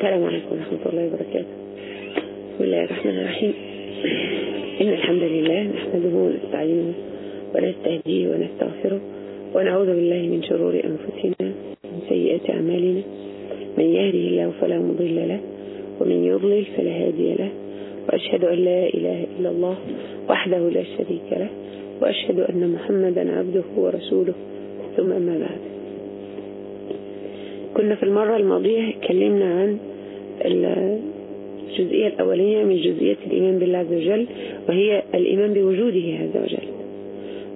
السلام عليكم ورحمة الله وبركاته. بسم الله الرحمن الرحيم. إن الحمد لله نحمده ونستعينه ونستهديه ونستغفره ونعوذ بالله من شرور أنفسنا ومن سيئات أعمالنا. من يهده الله فلا مضل له ومن يضلل فلا هادي له. وأشهد أن لا إله إلا الله وحده لا شريك له. وأشهد أن محمدا عبده ورسوله. ثم أما بعد. كنا في المرة الماضية اتكلمنا عن الجزئية الأولية من جزئيات الإيمان بالله عز وجل وهي الإيمان بوجوده عز وجل.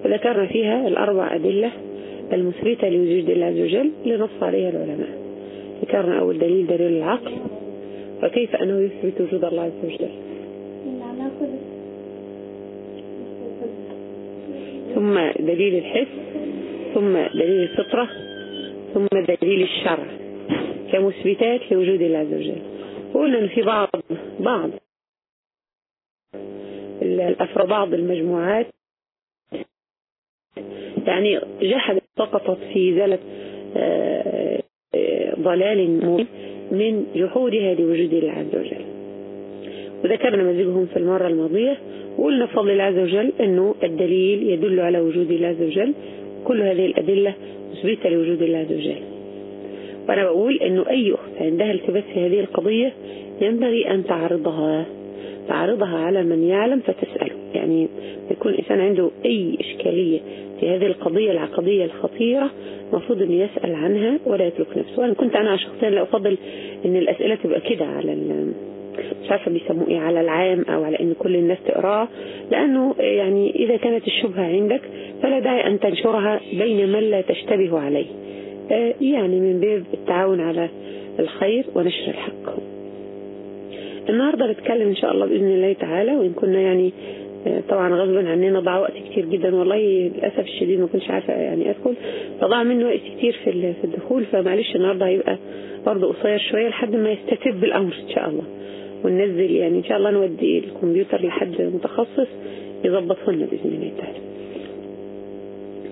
وذكرنا فيها الأربع أدلة المثبتة لوجود الله عز وجل لنص عليها العلماء. ذكرنا أول دليل دليل العقل. وكيف أنه يثبت وجود الله عز وجل؟ ثم دليل الحس ثم دليل الفطرة ثم دليل الشرع كمثبتات لوجود الله عز وجل. ان في بعض بعض الأفراد بعض المجموعات. يعني جحدت سقطت في زلة ضلال من جحودها لوجود الله عز وجل. وذكرنا مزيجهم في المرة الماضية وقلنا بفضل الله عز وجل أنه الدليل يدل على وجود الله عز وجل. كل هذه الأدلة مثبتة لوجود الله عز وجل. وأنا بقول أنه أي أخت عندها التباس في هذه القضية ينبغي أن تعرضها تعرضها على من يعلم فتسأله. يعني يكون إنسان عنده أي إشكالية في هذه القضية العقدية الخطيرة المفروض أن يسأل عنها ولا يترك نفسه. وأنا كنت أنا شخصيا لا أفضل أن الأسئلة تبقى كده على مش عارفة بيسموه إيه على العام أو على أن كل الناس تقراه. لأنه يعني إذا كانت الشبهة عندك فلا داعي أن تنشرها بين من لا تشتبه عليه. يعني من باب التعاون على الخير ونشر الحق. النهاردة نتكلم إن شاء الله بإذن الله تعالى وإن كنا يعني طبعا غصبا عننا ضاع وقت كتير جدا والله للأسف الشديد ما كنتش عارفة يعني أدخل فضاع منه وقت كتير في الدخول فمعلش النهاردة هيبقى برضه قصير شوية لحد ما يستتب الأمر إن شاء الله. وننزل يعني إن شاء الله نودي الكمبيوتر لحد متخصص يظبطه لنا بإذن الله تعالى.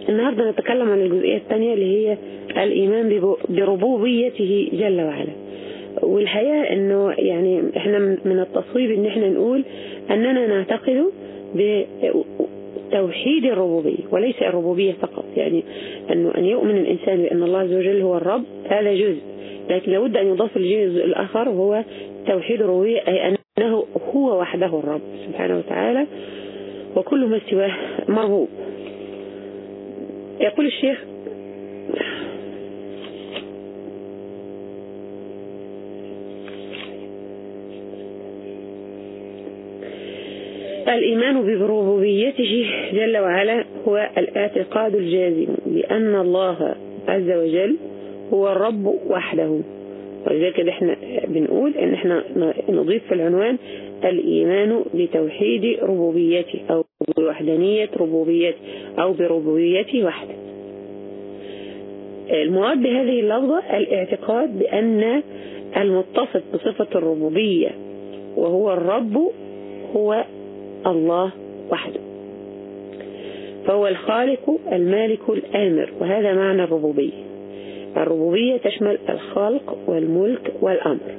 النهاردة نتكلم عن الجزئية الثانية اللي هي الإيمان بربوبيته جل وعلا. والحقيقة إنه يعني إحنا من التصويب إن إحنا نقول أننا نعتقد بتوحيد الربوبية وليس الربوبية فقط. يعني إنه أن يؤمن الإنسان بأن الله عز وجل هو الرب هذا جزء. لكن لابد أن يضاف الجزء الآخر وهو توحيد الربوبية أي أنه هو وحده الرب سبحانه وتعالى وكل ما سواه مربوب. يقول الشيخ الإيمان بربوبيته جل وعلا هو الاعتقاد الجازم بأن الله عز وجل هو الرب وحده. ولذلك إحنا بنقول إن إحنا نضيف في العنوان الإيمان بتوحيد ربوبيته أو بوحدانية ربوبيته أو بربوبيته وحده المراد بهذه اللفظة الاعتقاد بأن المتصف بصفة الربوبية وهو الرب هو الله وحده. فهو الخالق المالك الآمر وهذا معنى الربوبية. الربوبية تشمل الخلق والملك والأمر.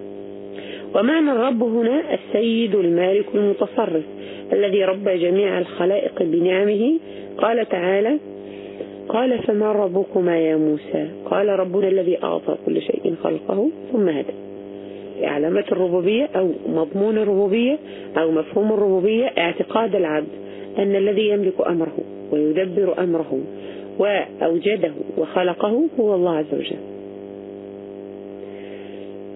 ومعنى الرب هنا السيد المالك المتصرف. الذي ربى جميع الخلائق بنعمه. قال تعالى قال فما ربكما يا موسى؟ قال ربنا الذي أعطى كل شيء خلقه ثم هدى. علامات الربوبية أو مضمون الربوبية أو مفهوم الربوبية اعتقاد العبد أن الذي يملك أمره ويدبر أمره وأوجده وخلقه هو الله عز وجل.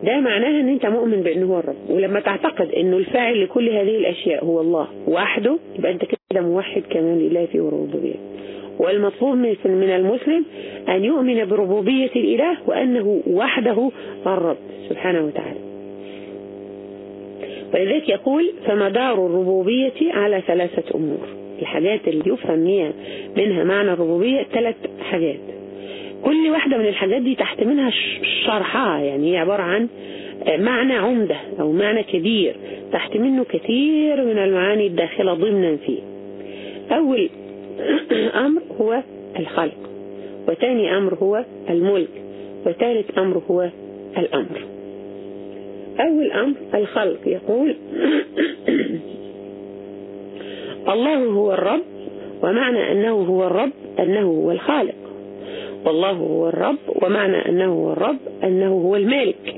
ده معناها إن أنت مؤمن بأنه هو الرب. ولما تعتقد إنه الفاعل لكل هذه الأشياء هو الله وحده يبقى أنت كده موحد كمان لله ربوبيته والمطلوب من المسلم أن يؤمن بربوبية الإله وأنه وحده الرب سبحانه وتعالى. ولذلك يقول فمدار الربوبية على ثلاثة أمور الحاجات اللي يفهم منها معنى الربوبية ثلاث حاجات. كل واحدة من الحاجات دي تحت منها شرحها. يعني هي عبارة عن معنى عمدة أو معنى كبير تحت منه كثير من المعاني الداخلة ضمنا فيه. أول أمر هو الخلق وثاني أمر هو الملك وثالث أمر هو الأمر. أول أمر الخلق. يقول الله هو الرب ومعنى أنه هو الرب أنه هو الخالق. والله هو الرب ومعنى أنه هو الرب أنه هو المالك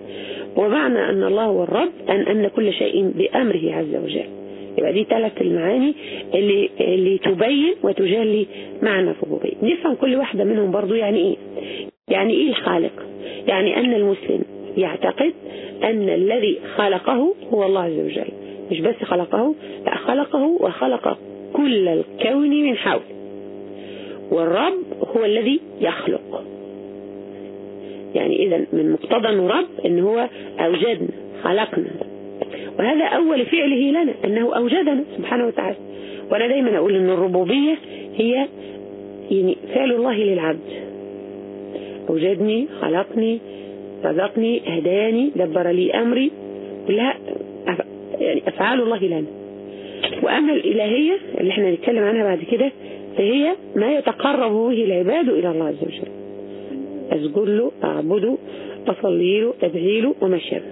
ومعنى أن الله هو الرب أن أن كل شيء بأمره عز وجل. يبقى دي ثلاث المعاني اللي اللي تبين وتجلي معنى الربوبية. نفهم كل واحدة منهم برضو يعني إيه؟ يعني إيه الخالق؟ يعني أن المسلم يعتقد أن الذي خلقه هو الله عز وجل. مش بس خلقه لا خلقه وخلق كل الكون من حول والرب هو الذي يخلق. يعني إذا من مقتضى أنه رب أنه هو أوجدنا خلقنا. وهذا أول فعله لنا أنه أوجدنا سبحانه وتعالى. وأنا دايما أقول أن الربوبية هي يعني فعل الله للعبد. أوجدني خلقني رزقني هداني دبر لي أمري كلها يعني أفعال الله لنا. وأما الإلهية اللي إحنا نتكلم عنها بعد كده فهي ما يتقرب به العباد إلى الله عز وجل. أسجد له أعبده أصلي له أدعي له وما شابه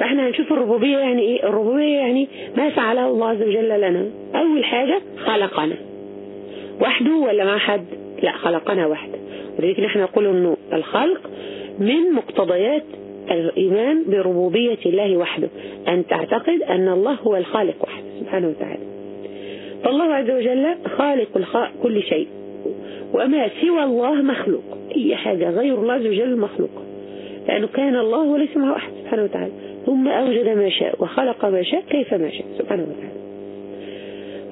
فإحنا هنشوف الربوبية يعني إيه؟ الربوبية يعني ما فعله الله عز وجل لنا. أول حاجة خلقنا. وحده ولا مع حد؟ لا خلقنا وحده. ولذلك نحن نقول أنه الخلق من مقتضيات الإيمان بربوبية الله وحده. أن تعتقد أن الله هو الخالق وحده سبحانه وتعالى. فالله عز وجل خالق كل شيء. وما سوى الله مخلوق. أي حاجة غير الله عز وجل مخلوق لأنه كان الله وليس معه أحد سبحانه وتعالى. ثم أوجد ما شاء وخلق ما شاء كيف ما شاء سبحانه وتعالى.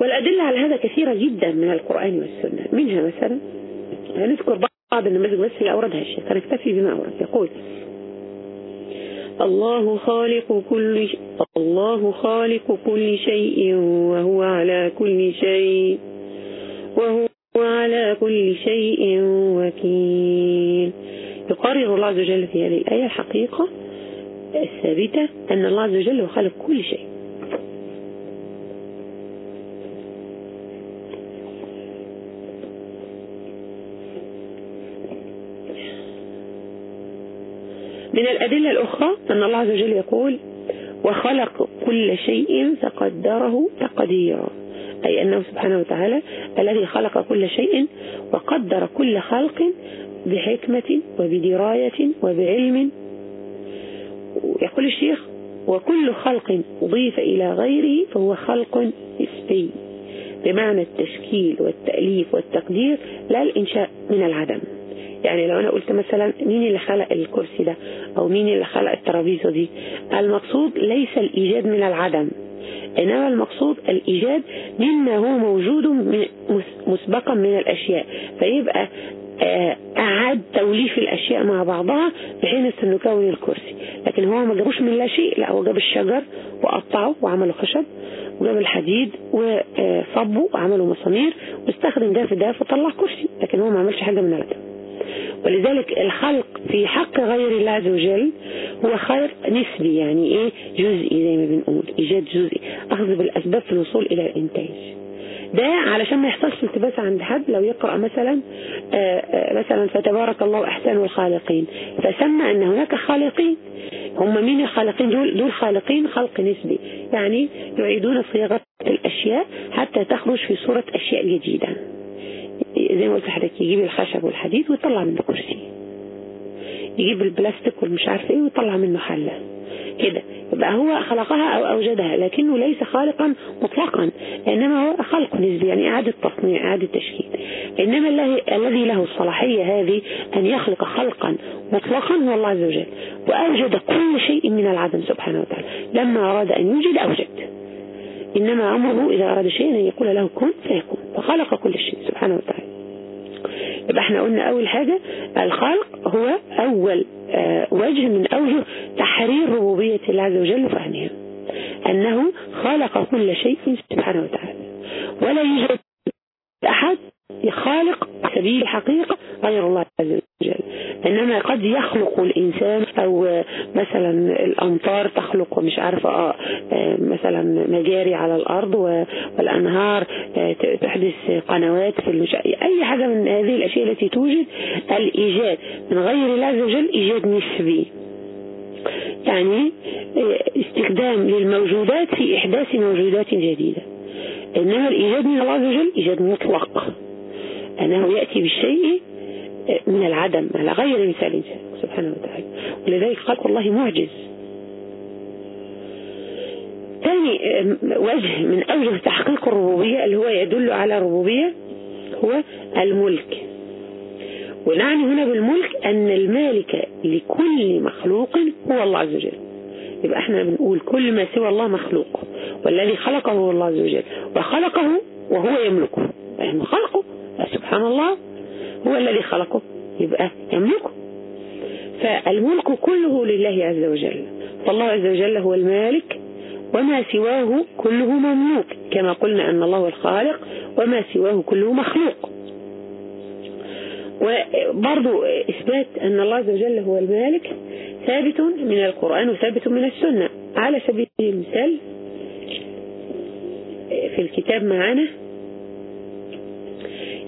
والأدلة على هذا كثيرة جدا من القرآن والسنة. منها مثلا هنذكر بعض النماذج بس اللي أوردها الشيخ. هنكتفي بما أورد. يقول الله خالق كل. الله خالق كل شيء وهو على كل شيء وهو على كل شيء وكيل يقرر الله عز وجل في هذه الآية الحقيقة الثابتة أن الله عز وجل هو خالق كل شيء من الأدلة الأخرى أن الله عز وجل يقول وخلق كل شيء فقدره تقديرا. أي أنه سبحانه وتعالى الذي خلق كل شيء وقدر كل خلق بحكمة وبدراية وبعلم. يقول الشيخ وكل خلق أضيف إلى غيره فهو خلق نسبي. بمعنى التشكيل والتأليف والتقدير لا الإنشاء من العدم. يعني لو أنا قلت مثلا مين اللي خلق الكرسي ده أو مين اللي خلق الترابيزة دي المقصود ليس الإيجاد من العدم إنما المقصود الإيجاد مما هو موجود مسبقا من الأشياء فيبقى آه، أعاد توليف الأشياء مع بعضها بحيث أن نكون الكرسي. لكن هو ما جابوش من لا شيء لا هو جاب الشجر وقطعه وعمله خشب وجاب الحديد وصبه وعمله مسامير واستخدم ده في ده فطلع كرسي لكن هو ما عملش حاجة من العدم. ولذلك الخلق في حق غير الله عز وجل هو خير نسبي يعني إيه؟ جزئي زي ما بنقول إيجاد جزئي. أخذ بالأسباب في الوصول إلى الإنتاج. ده علشان ما يحصلش التباس عند حد. لو يقرأ مثلا آه، آه، مثلا فتبارك الله أحسن الخالقين. فسمى أن هناك خالقين. هم مين الخالقين؟ دول دول خالقين خلق نسبي. يعني يعيدون صياغة الأشياء حتى تخرج في صورة أشياء جديدة. زي ما قلت لحضرتك يجيب الخشب والحديد ويطلع منه كرسي. يجيب البلاستيك والمش عارف إيه ويطلع منه حلة. كده. يبقى هو خلقها أو أوجدها لكنه ليس خالقا مطلقا إنما هو خلق نسبي يعني إعادة تصنيع إعادة تشكيل. إنما الذي له الصلاحية هذه أن يخلق خلقا مطلقا هو الله عز وجل. وأوجد كل شيء من العدم سبحانه وتعالى. لما أراد أن يوجد أوجد. إنما أمره إذا أراد شيئا أن يقول له كن فيكون. فخلق كل شيء سبحانه وتعالى. يبقى إحنا قلنا أول حاجة الخلق هو أول آه، وجه من أوجه تحرير ربوبية الله عز وجل وفهمها. أنه خلق كل شيء سبحانه وتعالى. ولا يوجد أحد خالق سبيل الحقيقة غير الله عز وجل. إنما قد يخلق الإنسان أو مثلا الأمطار تخلق مش عارفة آه, آه، مثلا مجاري على الأرض والأنهار آه، تحدث قنوات في المشا... أي حاجة من هذه الأشياء التي توجد الإيجاد. من غير الله عز وجل إيجاد نسبي. يعني استخدام للموجودات في إحداث موجودات جديدة. إنما الإيجاد من الله عز وجل إيجاد مطلق. أنه يأتي بالشيء من العدم على غير مثال سبحانه وتعالى. ولذلك خلق الله معجز. ثاني وجه من أوجه تحقيق الربوبية اللي هو يدل على الربوبية هو الملك. ونعني هنا بالملك أن المالك لكل مخلوق هو الله عز وجل. يبقى إحنا بنقول كل ما سوى الله مخلوق والذي خلقه هو الله عز وجل وخلقه وهو يملكه. يعني خلقه سبحان الله هو الذي خلقه يبقى يملكه. فالملك كله لله عز وجل. فالله عز وجل هو المالك وما سواه كله مملوك. كما قلنا أن الله الخالق وما سواه كله مخلوق. وبرضو إثبات أن الله عز وجل هو المالك ثابت من القرآن وثابت من السنة. على سبيل المثال في الكتاب معنا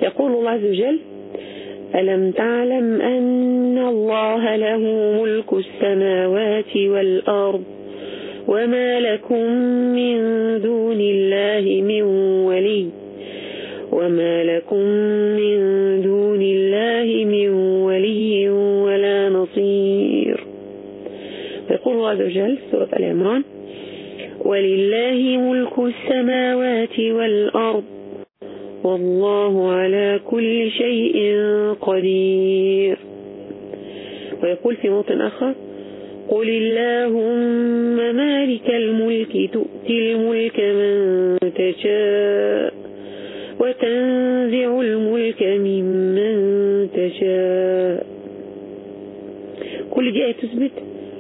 يقول الله عز وجل ألم تعلم أن الله له ملك السماوات والأرض وما لكم من دون الله من ولي وما لكم من دون الله من ولي ولا نصير. يقول الله عز وجل سورة العمران ولله ملك السماوات والأرض والله على كل شيء قدير. ويقول في موطن آخر قل اللهم مالك الملك تؤتي الملك من تشاء وتنزع الملك ممن تشاء. كل دي آية تثبت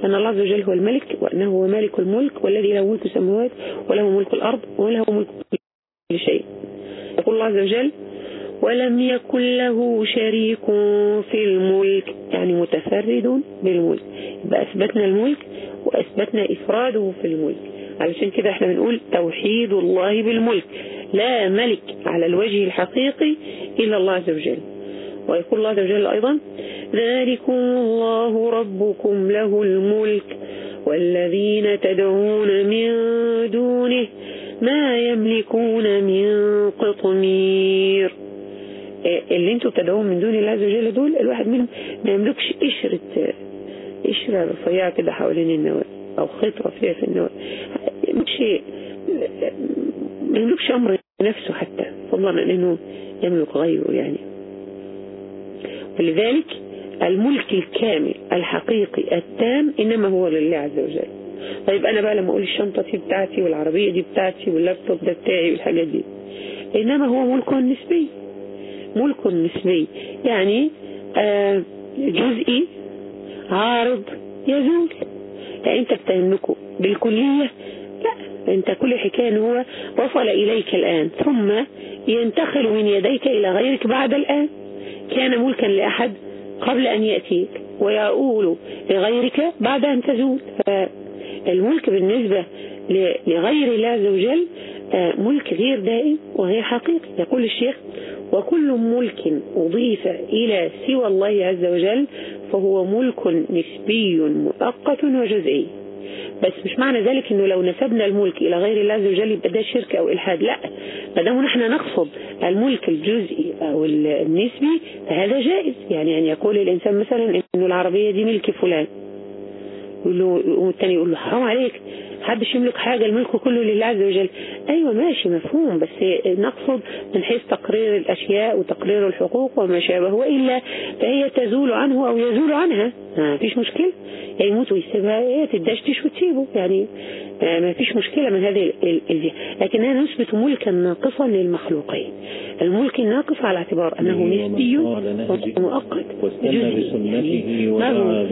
أن الله عز وجل هو الملك وأنه هو مالك الملك والذي له ملك السماوات وله ملك الأرض وله ملك كل شيء. يقول الله عز وجل ولم يكن له شريك في الملك. يعني متفرد بالملك. يبقى أثبتنا الملك وأثبتنا إفراده في الملك. علشان كده إحنا بنقول توحيد الله بالملك. لا ملك على الوجه الحقيقي إلا الله عز وجل. ويقول الله عز وجل أيضا ذلكم الله ربكم له الملك والذين تدعون من دونه ما يملكون من قطمير. اللي أنتوا بتدعوهم من دون الله عز وجل دول الواحد منهم ما يملكش قشرة قشرة رفيعة كده حوالين النواة أو خيط رفيع في النواة مش ما يملكش أمر نفسه حتى فضلا عن انه يملك غيره يعني. ولذلك الملك الكامل الحقيقي التام إنما هو لله عز وجل. طيب أنا بقى لما أقول الشنطة دي بتاعتي والعربية دي بتاعتي واللابتوب ده بتاعي والحاجات دي. إنما هو ملك نسبي ملك نسبي يعني آه جزئي عارض يزول. يعني أنت بتملكه بالكلية. لا أنت كل حكاية إن هو وصل إليك الآن. ثم ينتقل من يديك إلى غيرك بعد الآن. كان ملكا لأحد قبل أن يأتيك. ويقول لغيرك بعد أن تزول. فالملك بالنسبة لغير الله عز وجل ملك غير دائم وغير حقيقي. يقول الشيخ وكل ملك أضيف إلى سوى الله عز وجل فهو ملك نسبي مؤقت وجزئي. بس مش معنى ذلك إنه لو نسبنا الملك إلى غير الله عز وجل يبقى ده شرك أو إلحاد. لا ما دام نحن نقصد الملك الجزئي أو النسبي فهذا جائز. يعني أن يقول الإنسان مثلا إنه العربية دي ملك فلان. يقول له والتاني يقول له حرام عليك. محدش يملك حاجة الملك كله لله عز وجل. أيوة ماشي مفهوم بس نقصد من حيث تقرير الأشياء وتقرير الحقوق وما شابه وإلا فهي تزول عنه أو يزول عنها. ما فيش مشكلة. يعني يموت ويسيبها هي تدشتش وتسيبه. يعني ما فيش مشكلة من هذه الجهة لكنها نثبت ملكا ناقصا للمخلوقين. الملك الناقص على اعتبار أنه نسبي ومؤقت. جزئي ما هو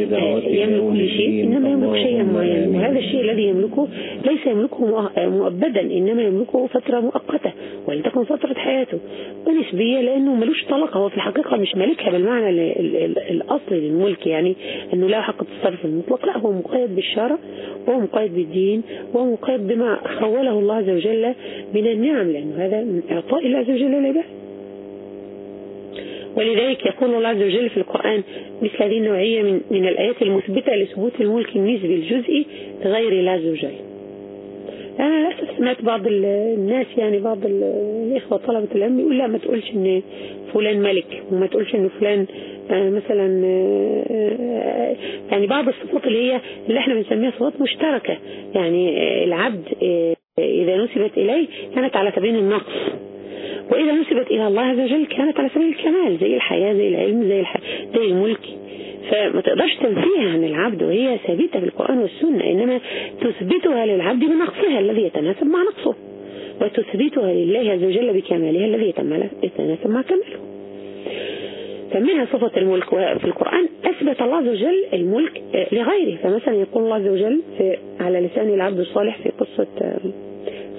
يملك كل شيء إنما يملك شيئا معينا. وهذا الشيء الذي يملكه ليس يملكه مؤبدا إنما يملكه فترة مؤقتة ولتكن فترة حياته. ونسبية لأنه ملوش طلقة هو في الحقيقة مش مالكها بالمعنى الأصلي للملك يعني أنه له حق التصرف المطلق. لا هو مقيد بالشرع وهو مقيد بالدين وهو مقيد بما خوله الله عز وجل من النعم لأنه هذا من إعطاء الله عز وجل للعباد. ولذلك يقول الله عز وجل في القرآن مثل هذه النوعية من, من الآيات المثبتة لثبوت الملك النسبي الجزئي لغير الله عز وجل. أنا سمعت بعض الناس يعني بعض الإخوة طلبة العلم يقول لا ما تقولش إن فلان ملك وما تقولش إن فلان آه، مثلا آه، يعني بعض الصفات اللي هي اللي إحنا بنسميها صفات مشتركة. يعني العبد آه، إذا نسبت إليه كانت على سبيل النقص. وإذا نسبت إلى الله عز وجل كانت على سبيل الكمال زي الحياة زي العلم زي, الح... زي الملك. فما تقدرش تنفيها عن العبد وهي ثابتة في القرآن والسنة إنما تثبتها للعبد بنقصها الذي يتناسب مع نقصه. وتثبتها لله عز وجل بكمالها الذي يتناسب مع كماله. فمنها صفة الملك في القرآن أثبت الله عز وجل الملك لغيره. فمثلا يقول الله عز وجل في على لسان العبد الصالح في قصة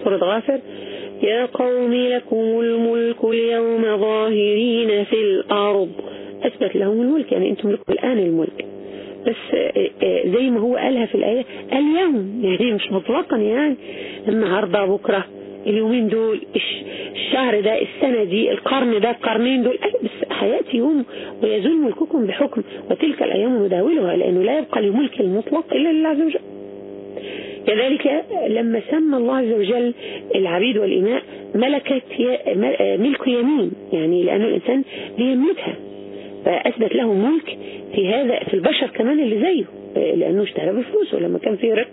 سورة غافر يا قوم لكم الملك اليوم ظاهرين في الأرض. أثبت لهم الملك يعني أنتم لكم الآن الملك. بس آه، آه، زي ما هو قالها في الآية اليوم يعني مش مطلقا يعني. النهاردة بكرة اليومين دول الشهر ده السنة دي القرن ده القرنين دول. بس حياتي يوم ويزول ملككم بحكم وتلك الأيام نداولها لأنه لا يبقى الملك المطلق إلا لله عز وجل. كذلك لما سمى الله عز وجل العبيد والإماء ملكة ملك يمين يعني لأن الإنسان ليملكها فأثبت له ملك في هذا في البشر كمان اللي زيه لأنه اشترى بفلوسه لما كان في رق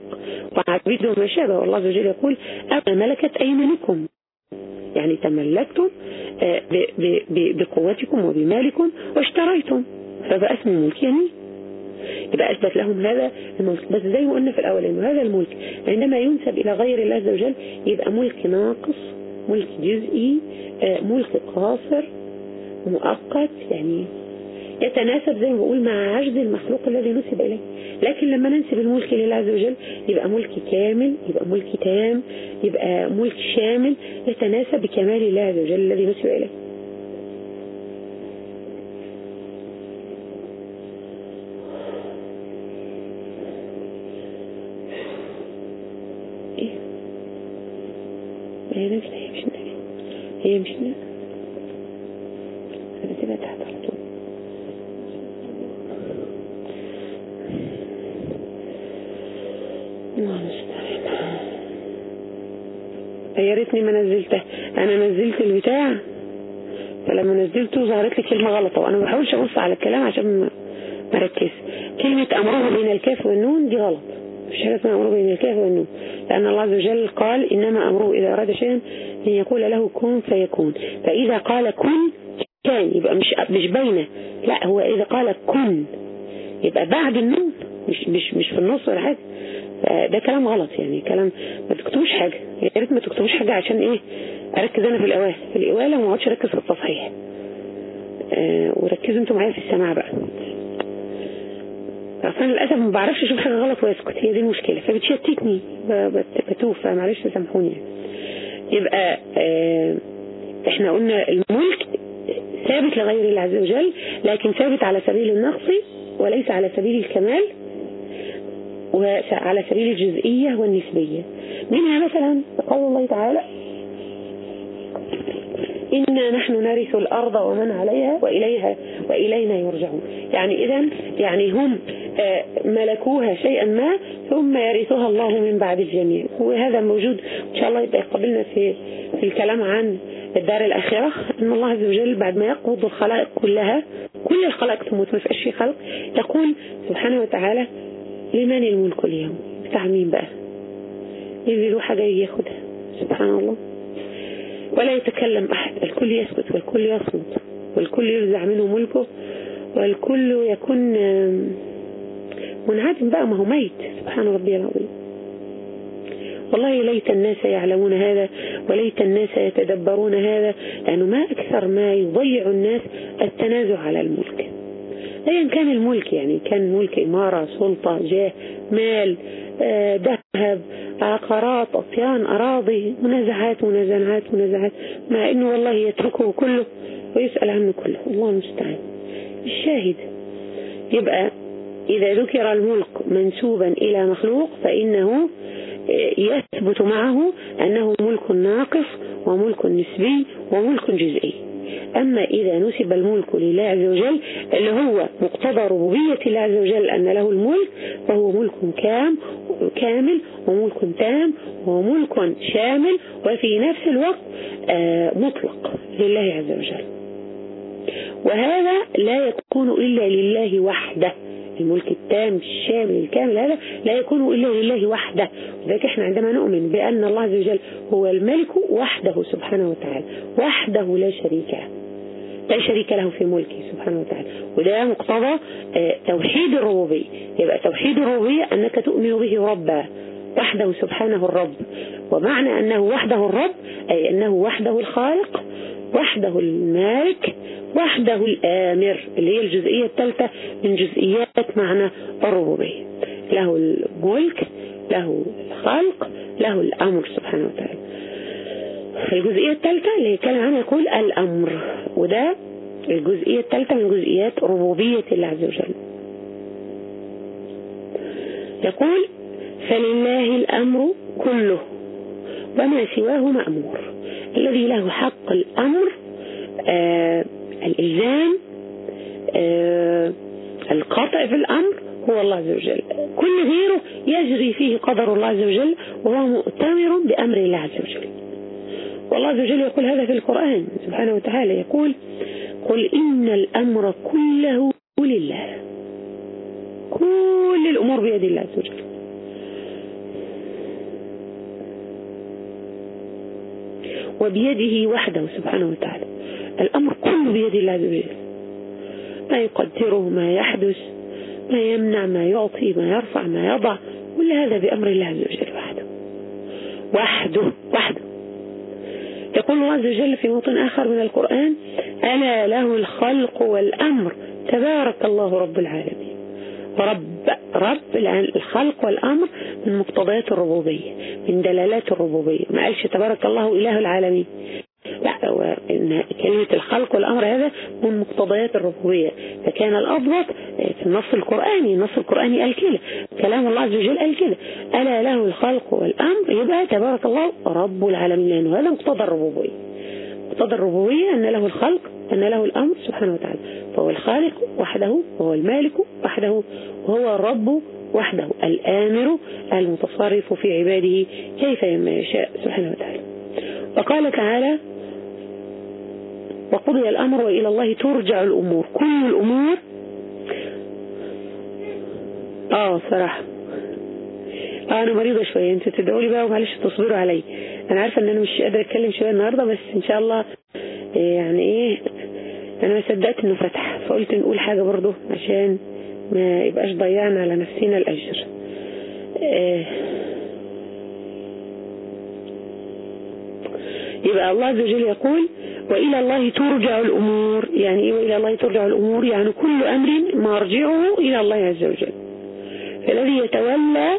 وعبيد وما شابه والله عز وجل يقول أما ملكت أيمانكم؟ يعني تملكتم آه، بقوتكم وبمالكم واشتريتم فبقى اسمه ملك يمين. يبقى أثبت لهم هذا الملك. بس زي ما قلنا في الأول إنه هذا الملك عندما ينسب إلى غير الله عز وجل يبقى ملك ناقص ملك جزئي آه، ملك قاصر مؤقت يعني يتناسب زي ما بقول مع عجز المخلوق الذي نسب إليه. لكن لما ننسب الملك لله عز وجل يبقى ملك كامل يبقى ملك تام يبقى ملك شامل يتناسب بكمال الله عز وجل الذي نسب إليه. هي هي مش هي مش تحت على طول يا ريتني ما نزلته أنا نزلت البتاع فلما نزلته ظهرت لي كلمه غلطه وأنا ما بحاولش ابص على الكلام عشان ما اركز كلمه امره بين الكاف والنون دي غلط مش حاجة اسمها امره بين الكاف والنون لأن الله عز وجل قال إنما أمره إذا أراد شيئا أن يقول له كن فيكون. فإذا قال كن كان يبقى مش مش بينه. لا هو إذا قال كن يبقى بعد النون مش مش مش في النص ولا حاجة. ده كلام غلط يعني كلام ما تكتبوش حاجة. يا ريت ما تكتبوش حاجة عشان إيه؟ أركز أنا في الأواه. في الإوالة وما أقعدش أركز في التصحيح. أه وركزوا أنتوا معايا في السماع بقى. أصلا للأسف ما بعرفش أشوف حاجة غلط واسكت. هي دي المشكلة. فبتشتتني. بتوه فمعلش سامحوني. يبقى آه إحنا قلنا الملك ثابت لغير الله عز وجل لكن ثابت على سبيل النقص وليس على سبيل الكمال وعلى سبيل الجزئية والنسبية. منها مثلا قول الله تعالى إنا نحن نرث الأرض ومن عليها وإليها وإلينا يرجعون. يعني إذا يعني هم آه، ملكوها شيئا ما ثم يرثها الله من بعد الجميع. وهذا موجود إن شاء الله يبقى يقبلنا في في الكلام عن الدار الآخرة أن الله عز وجل بعد ما يقبض الخلائق كلها كل الخلائق تموت ما فيش خلق يقول سبحانه وتعالى لمن الملك اليوم؟ بتاع مين بقى له حاجة ياخدها. سبحان الله. ولا يتكلم أحد. الكل يسكت والكل يصمت والكل يرزع منه ملكه والكل يكون منعدم بقى ما هو ميت. سبحان ربي العظيم والله ليت الناس يعلمون هذا وليت الناس يتدبرون هذا لأنه ما أكثر ما يضيع الناس التنازع على الملك. ايا كان الملك يعني كان ملك إمارة سلطة جاه مال آه، ذهب عقارات أطيان أراضي منازعات منازعات منازعات. مع أنه والله يتركه كله ويسأل عنه كله. الله المستعان. الشاهد يبقى إذا ذكر الملك منسوبا إلى مخلوق فإنه آه، يثبت معه أنه ملك ناقص وملك نسبي وملك جزئي. أما إذا نسب الملك لله عز وجل اللي هو مقتضى ربوبية الله عز وجل أن له الملك فهو ملك كام كامل وملك تام وملك شامل وفي نفس الوقت آه، مطلق لله عز وجل. وهذا لا يكون إلا لله وحده. الملك التام الشامل الكامل هذا لا يكون إلا لله وحده. لذلك إحنا عندما نؤمن بأن الله عز وجل هو الملك وحده سبحانه وتعالى وحده لا شريك له. لا شريك له في ملكه سبحانه وتعالى. وده مقتضى آه، توحيد الربوبية. يبقى توحيد الربوبية أنك تؤمن به ربا وحده سبحانه الرب. ومعنى أنه وحده الرب أي أنه وحده الخالق وحده المالك وحده الآمر اللي هي الجزئية الثالثة من جزئيات معنى الربوبية. له الملك له الخلق له الأمر سبحانه وتعالى. الجزئية الثالثة اللي كان عنها يقول الأمر وده الجزئية الثالثة من جزئيات ربوبية الله عز وجل. يقول فلله الأمر كله وما سواه مأمور. الذي له حق الأمر آه الإلزام آه القطع في الأمر هو الله عز وجل. كل غيره يجري فيه قدر الله عز وجل وهو مؤتمر بأمر الله عز وجل. والله عز وجل يقول هذا في القرآن سبحانه وتعالى يقول قل إن الأمر كله لله. كل الأمور بيد الله عز وجل. وبيده وحده سبحانه وتعالى. الأمر كله بيد الله وجل ما يقدره ما يحدث ما يمنع ما يعطي ما يرفع ما يضع. كل هذا بأمر الله عز وجل وحده. وحده وحده. يقول الله عز وجل في موطن آخر من القرآن ألا له الخلق والأمر. تبارك الله رب العالمين. رب رب الخلق والأمر من مقتضيات الربوبية من دلالات الربوبية. ما قالش تبارك الله إله العالمين. لا إن كلمة الخلق والأمر هذا من مقتضيات الربوبية. فكان الأضبط في النص القرآني النص القرآني قال كده كلام الله عز وجل قال كده. ألا له الخلق والأمر؟ يبقى تبارك الله رب العالمين لأنه هذا مقتضى الربوبية. مقتضى الربوبية أن له الخلق أن له الأمر سبحانه وتعالى. فهو الخالق وحده وهو المالك وحده وهو الرب وحده الآمر المتصرف في عباده كيف يما يشاء سبحانه وتعالى. وقال تعالى وقضي الأمر وإلى الله ترجع الأمور. كل الأمور آه صراحة. آه أنا مريضة شوية أنت تدعوا لي بقى ومعلش تصبروا علي. أنا عارفة أن أنا مش قادرة أتكلم شوية النهاردة بس إن شاء الله يعني إيه أنا ما صدقت إنه فتح فقلت نقول حاجة برضه عشان ما يبقاش ضيعنا على نفسنا الأجر. آه يبقى الله عز وجل يقول وإلى الله ترجع الأمور. يعني إيه وإلى الله ترجع الأمور؟ يعني كل أمر مرجعه إلى الله عز وجل. فالذي يتولى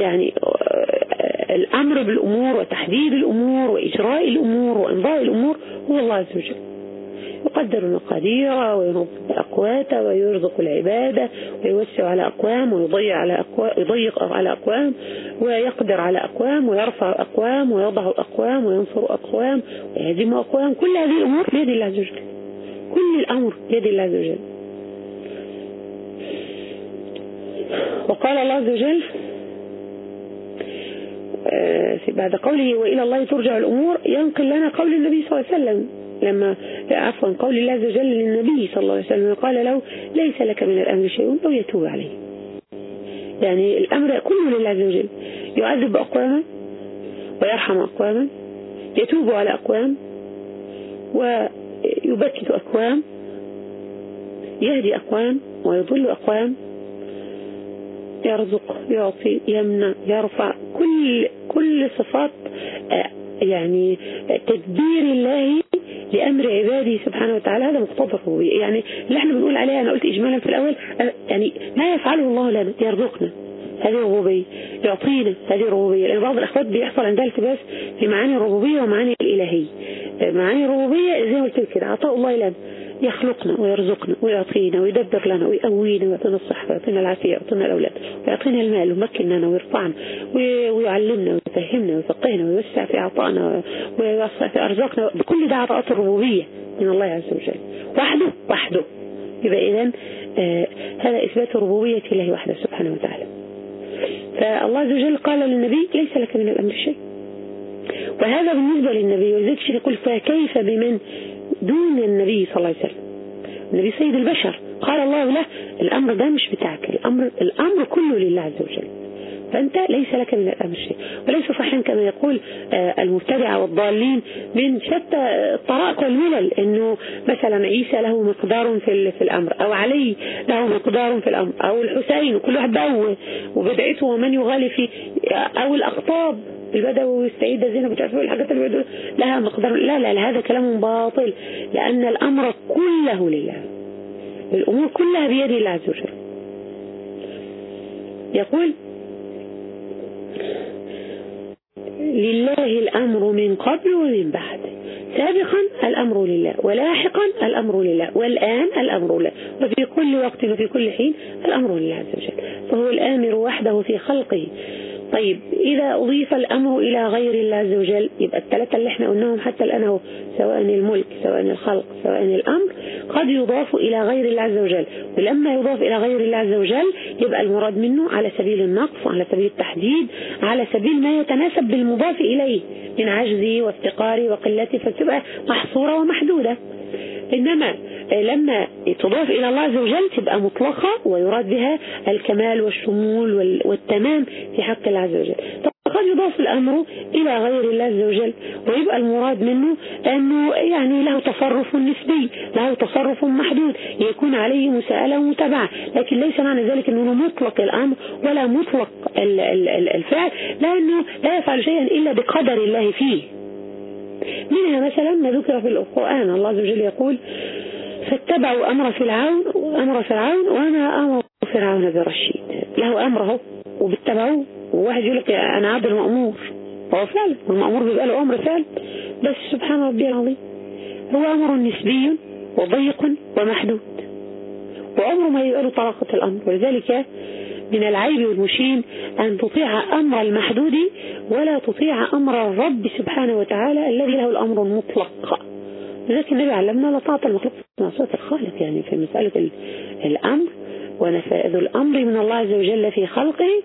يعني الأمر بالأمور وتحديد الأمور وإجراء الأمور وإمضاء الأمور هو الله عز وجل. يقدر المقادير وينظم الأقوات ويرزق العبادة ويوسع على أقوام ويضيق على أقوام, يضيق على أقوام ويقدر على أقوام ويرفع أقوام ويضع أقوام وينصر أقوام ويهزم أقوام. كل هذه الأمور بيد الله عز وجل. كل الأمر بيد الله عز وجل. وقال الله عز وجل بعد قوله وإلى الله ترجع الأمور ينقل لنا قول النبي صلى الله عليه وسلم. لما عفوا قول الله عز وجل للنبي صلى الله عليه وسلم قال له ليس لك من الأمر شيء أو يتوب عليه يعني الأمر كله لله عز وجل. يعذب أقواما ويرحم أقواما يتوب على أقوام ويبكت أقوام يهدي أقوام ويضل أقوام. يرزق يعطي يمنع يرفع. كل كل صفات يعني تدبير الله لأمر عباده سبحانه وتعالى هذا مقتضى الربوبية. يعني اللي إحنا بنقول عليه أنا قلت إجمالا في الأول يعني ما يفعله الله لنا يرزقنا. هذه ربوبية يعطينا هذه ربوبية لأن بعض الأخوات بيحصل عندها التباس في معاني الربوبية ومعاني الإلهية. معاني الربوبية زي ما قلت كده. عطاء الله لنا. يخلقنا ويرزقنا ويعطينا ويدبر لنا ويقوينا ويعطينا الصحة ويعطينا العافية ويعطينا الأولاد. ويعطينا المال ويمكن لنا ويرفعنا ويعلمنا ويفهمنا ويفقهنا ويوسع في أعطائنا ويوسع في أرزاقنا. بكل ده عطاءات الربوبية من الله عز وجل. وحده وحده. يبقى إذا آه هذا إثبات ربوبية الله وحده سبحانه وتعالى. فالله عز وجل قال للنبي ليس لك من الأمر شيء. وهذا بالنسبة للنبي ولذلك يقول فكيف بمن دون النبي صلى الله عليه وسلم. النبي سيد البشر. قال الله له الأمر ده مش بتاعك. الأمر, الأمر كله لله عز وجل. فأنت ليس لك من الأمر شيء. وليس صحيحا كما يقول المبتدعة والضالين من شتى الطرائق والملل أنه مثلا عيسى له مقدار في في الأمر أو علي له مقدار في الأمر أو الحسين وكل واحد بقى وبدعته ومن يغالي في أو الأقطاب البدوي والسيدة زينب مش عارفه الحاجات اللي لها مقدار. لا لا هذا كلام باطل لأن الأمر كله لله. الأمور كلها بيد الله عز وجل. يقول لله الأمر من قبل ومن بعد. سابقا الأمر لله ولاحقا الأمر لله والآن الأمر لله. وفي كل وقت وفي كل حين الأمر لله عز وجل. فهو الآمر وحده في خلقه. طيب إذا أضيف الأمر إلى غير الله عز وجل يبقى الثلاثة اللي إحنا قلناهم حتى الآن هو سواء الملك سواء الخلق سواء الأمر قد يضاف إلى غير الله عز وجل. ولما يضاف إلى غير الله عز وجل يبقى المراد منه على سبيل النقص على سبيل التحديد على سبيل ما يتناسب بالمضاف إليه من عجزه وافتقاره وقلته فتبقى محصورة ومحدودة. إنما لما تضاف إلى الله عز وجل تبقى مطلقة ويراد بها الكمال والشمول والتمام في حق الله عز وجل. قد يضاف الأمر إلى غير الله عز وجل؟ ويبقى المراد منه أنه يعني له تصرف نسبي له تصرف محدود يكون عليه مساءلة ومتابعة. لكن ليس معنى ذلك أنه مطلق الأمر ولا مطلق الفعل لأنه لا يفعل شيئا إلا بقدر الله فيه. منها مثلا ما ذكر في القرآن. الله عز وجل يقول فاتبعوا أمر فرعون أمر فرعون وما أمر فرعون برشيد. له أمره وباتبعوه وواحد يقول لك أنا عبد المأمور. هو فعلا والمأمور بيبقى له أمر فعل. بس سبحان ربي العظيم هو أمر نسبي وضيق ومحدود وعمره ما يبقى له طلاقة الأمر. ولذلك من العيب والمشين أن تطيع أمر المحدود ولا تطيع أمر الرب سبحانه وتعالى الذي له الأمر المطلق. لذلك النبي علمنا لا طاعة المخلوق معصية الخالق يعني في مسألة الأمر. ونفاذ الأمر من الله عز وجل في خلقه.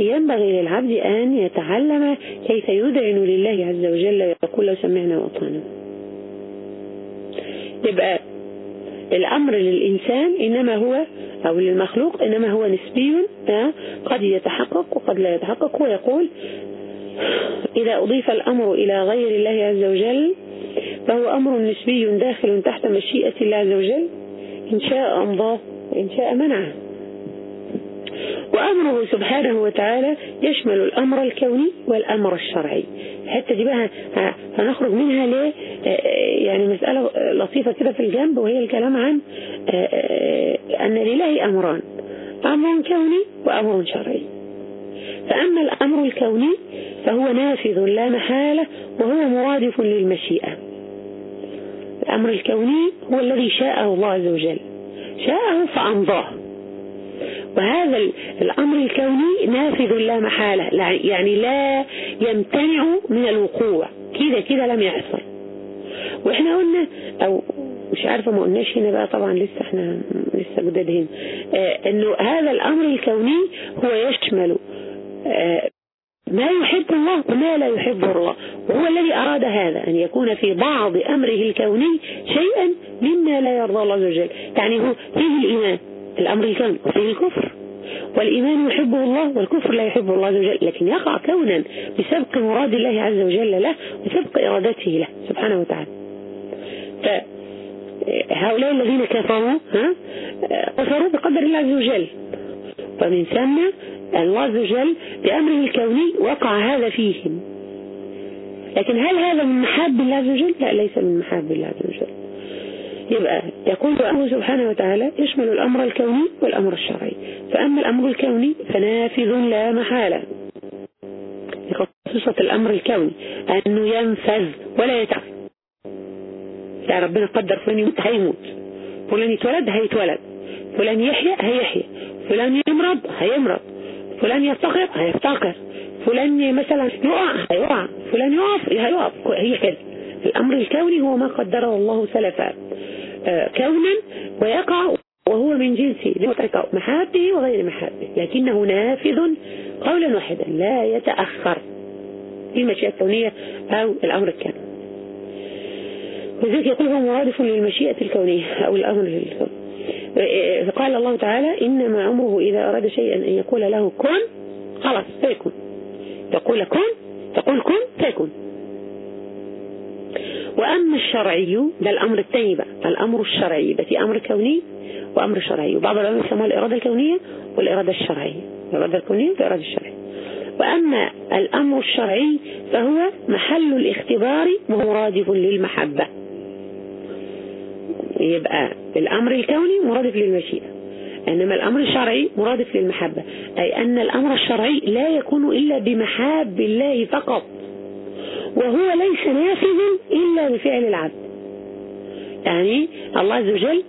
ينبغي للعبد أن يتعلم كيف يدعن لله عز وجل ويقول لو سمعنا وأطعنا. يبقى الأمر للإنسان إنما هو أو للمخلوق إنما هو نسبي قد يتحقق وقد لا يتحقق. ويقول إذا أضيف الأمر إلى غير الله عز وجل فهو أمر نسبي داخل تحت مشيئة الله عز وجل. إن شاء أمضاه وإن شاء منعه. وأمره سبحانه وتعالى يشمل الأمر الكوني والأمر الشرعي. الحتة دي بقى هنخرج منها ليه؟ يعني مسألة لطيفة كده في الجنب وهي الكلام عن أن لله أمران أمر كوني وأمر شرعي. فأما الأمر الكوني فهو نافذ لا محالة وهو مرادف للمشيئة. الأمر الكوني هو الذي شاءه الله عز وجل. شاءه فأمضاه. وهذا الأمر الكوني نافذ لا محالة يعني لا يمتنع من الوقوع. كده كده لم يحصل. وإحنا قلنا أو مش عارفة ما قلناش هنا بقى طبعا لسه إحنا لسه جداد هنا آه إنه هذا الأمر الكوني هو يشمل آه ما يحب الله وما لا يحب الله وهو الذي أراد هذا أن يكون في بعض أمره الكوني شيئا مما لا يرضى الله عز وجل. يعني هو فيه الإيمان. الأمر وفيه الكفر. والإيمان يحبه الله والكفر لا يحبه الله عز وجل لكن يقع كونا بسبق مراد الله عز وجل له وسبق إرادته له سبحانه وتعالى. فهؤلاء الذين كفروا ها كفروا بقدر الله عز وجل. ومن ثم الله عز وجل بأمره الكوني وقع هذا فيهم. لكن هل هذا من محاب الله عز وجل؟ لا ليس من محاب الله عز وجل. يبقى يقول أمره سبحانه وتعالى يشمل الأمر الكوني والأمر الشرعي. فأما الأمر الكوني فنافذ لا محالة. خصوصة الأمر الكوني أنه ينفذ ولا يتعب. يعني ربنا قدر فلان يموت هيموت. فلان يتولد هيتولد. فلان يحيى هيحيى فلان يمرض هيمرض. فلان يفتقر هيفتقر. فلان مثلا يقع هيقع. فلان يقف هيقف. هي كده. الأمر الكوني هو ما قدره الله سلفا. كونا ويقع وهو من جنسه محابه وغير محابه لكنه نافذ قولا واحدا لا يتأخر في المشيئة الكونية أو الأمر الكوني وذلك يقول هو مرادف للمشيئة الكونية أو الأمر الكوني. قال الله تعالى إنما أمره إذا أراد شيئا أن يقول له كن خلاص فيكون. تقول كن تقول كن فيكون. وأما الشرعي ده الأمر الثاني بقى الأمر الشرعي. ده في أمر كوني وأمر شرعي. وبعض العلماء يسموها الإرادة الكونية والإرادة الشرعية. الإرادة الكونية والإرادة الشرعية. وأما الأمر الشرعي فهو محل الاختبار ومرادف للمحبة. يبقى الأمر الكوني مرادف للمشيئة. إنما الأمر الشرعي مرادف للمحبة. أي أن الأمر الشرعي لا يكون إلا بمحاب الله فقط. وهو ليس نافذ إلا بفعل العبد. يعني الله عز وجل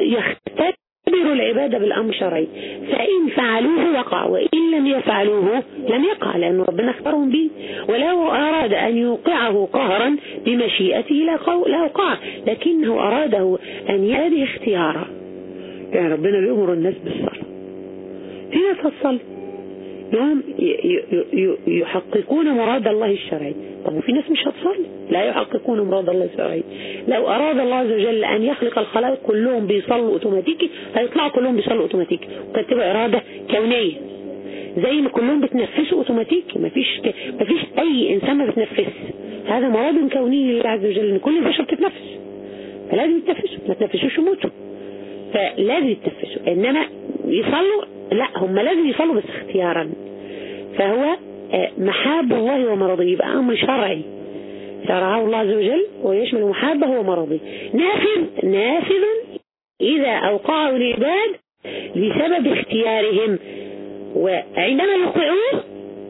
يختبر العبادة بالأمر الشرعي فإن فعلوه وقع وإن لم يفعلوه لم يقع لأن ربنا اختارهم به. ولو أراد أن يوقعه قهرا بمشيئته لا وقع لكنه أراده أن يأتي اختيارا يعني ربنا بيأمر الناس بالصلاة. في ناس انهم يحققون مراد الله الشرعي. طب وفي ناس مش هتصلي لا يحققون مراد الله الشرعي. لو أراد الله عز وجل أن يخلق الخلائق كلهم بيصلوا أوتوماتيكي هيطلعوا كلهم بيصلوا أوتوماتيكي. وكانت تبقى إرادة كونية. زي ما كلهم بتنفسوا أوتوماتيكي. مفيش مفيش أي إنسان ما بتنفس. هذا مراد كوني لله عز وجل إن كل البشر بتتنفس. فلازم يتنفسوا. ما تنفسوش يموتوا. فلازم يتنفسوا. إنما يصلوا لا هم لازم يصلوا بس اختيارا. فهو آه، محاب الله ومرضه. يبقى أمر شرعي. شرعه الله عز وجل ويشمل محابة ومرضه. نافذ نافذ إذا أوقعه العباد بسبب اختيارهم. وعندما يوقعوه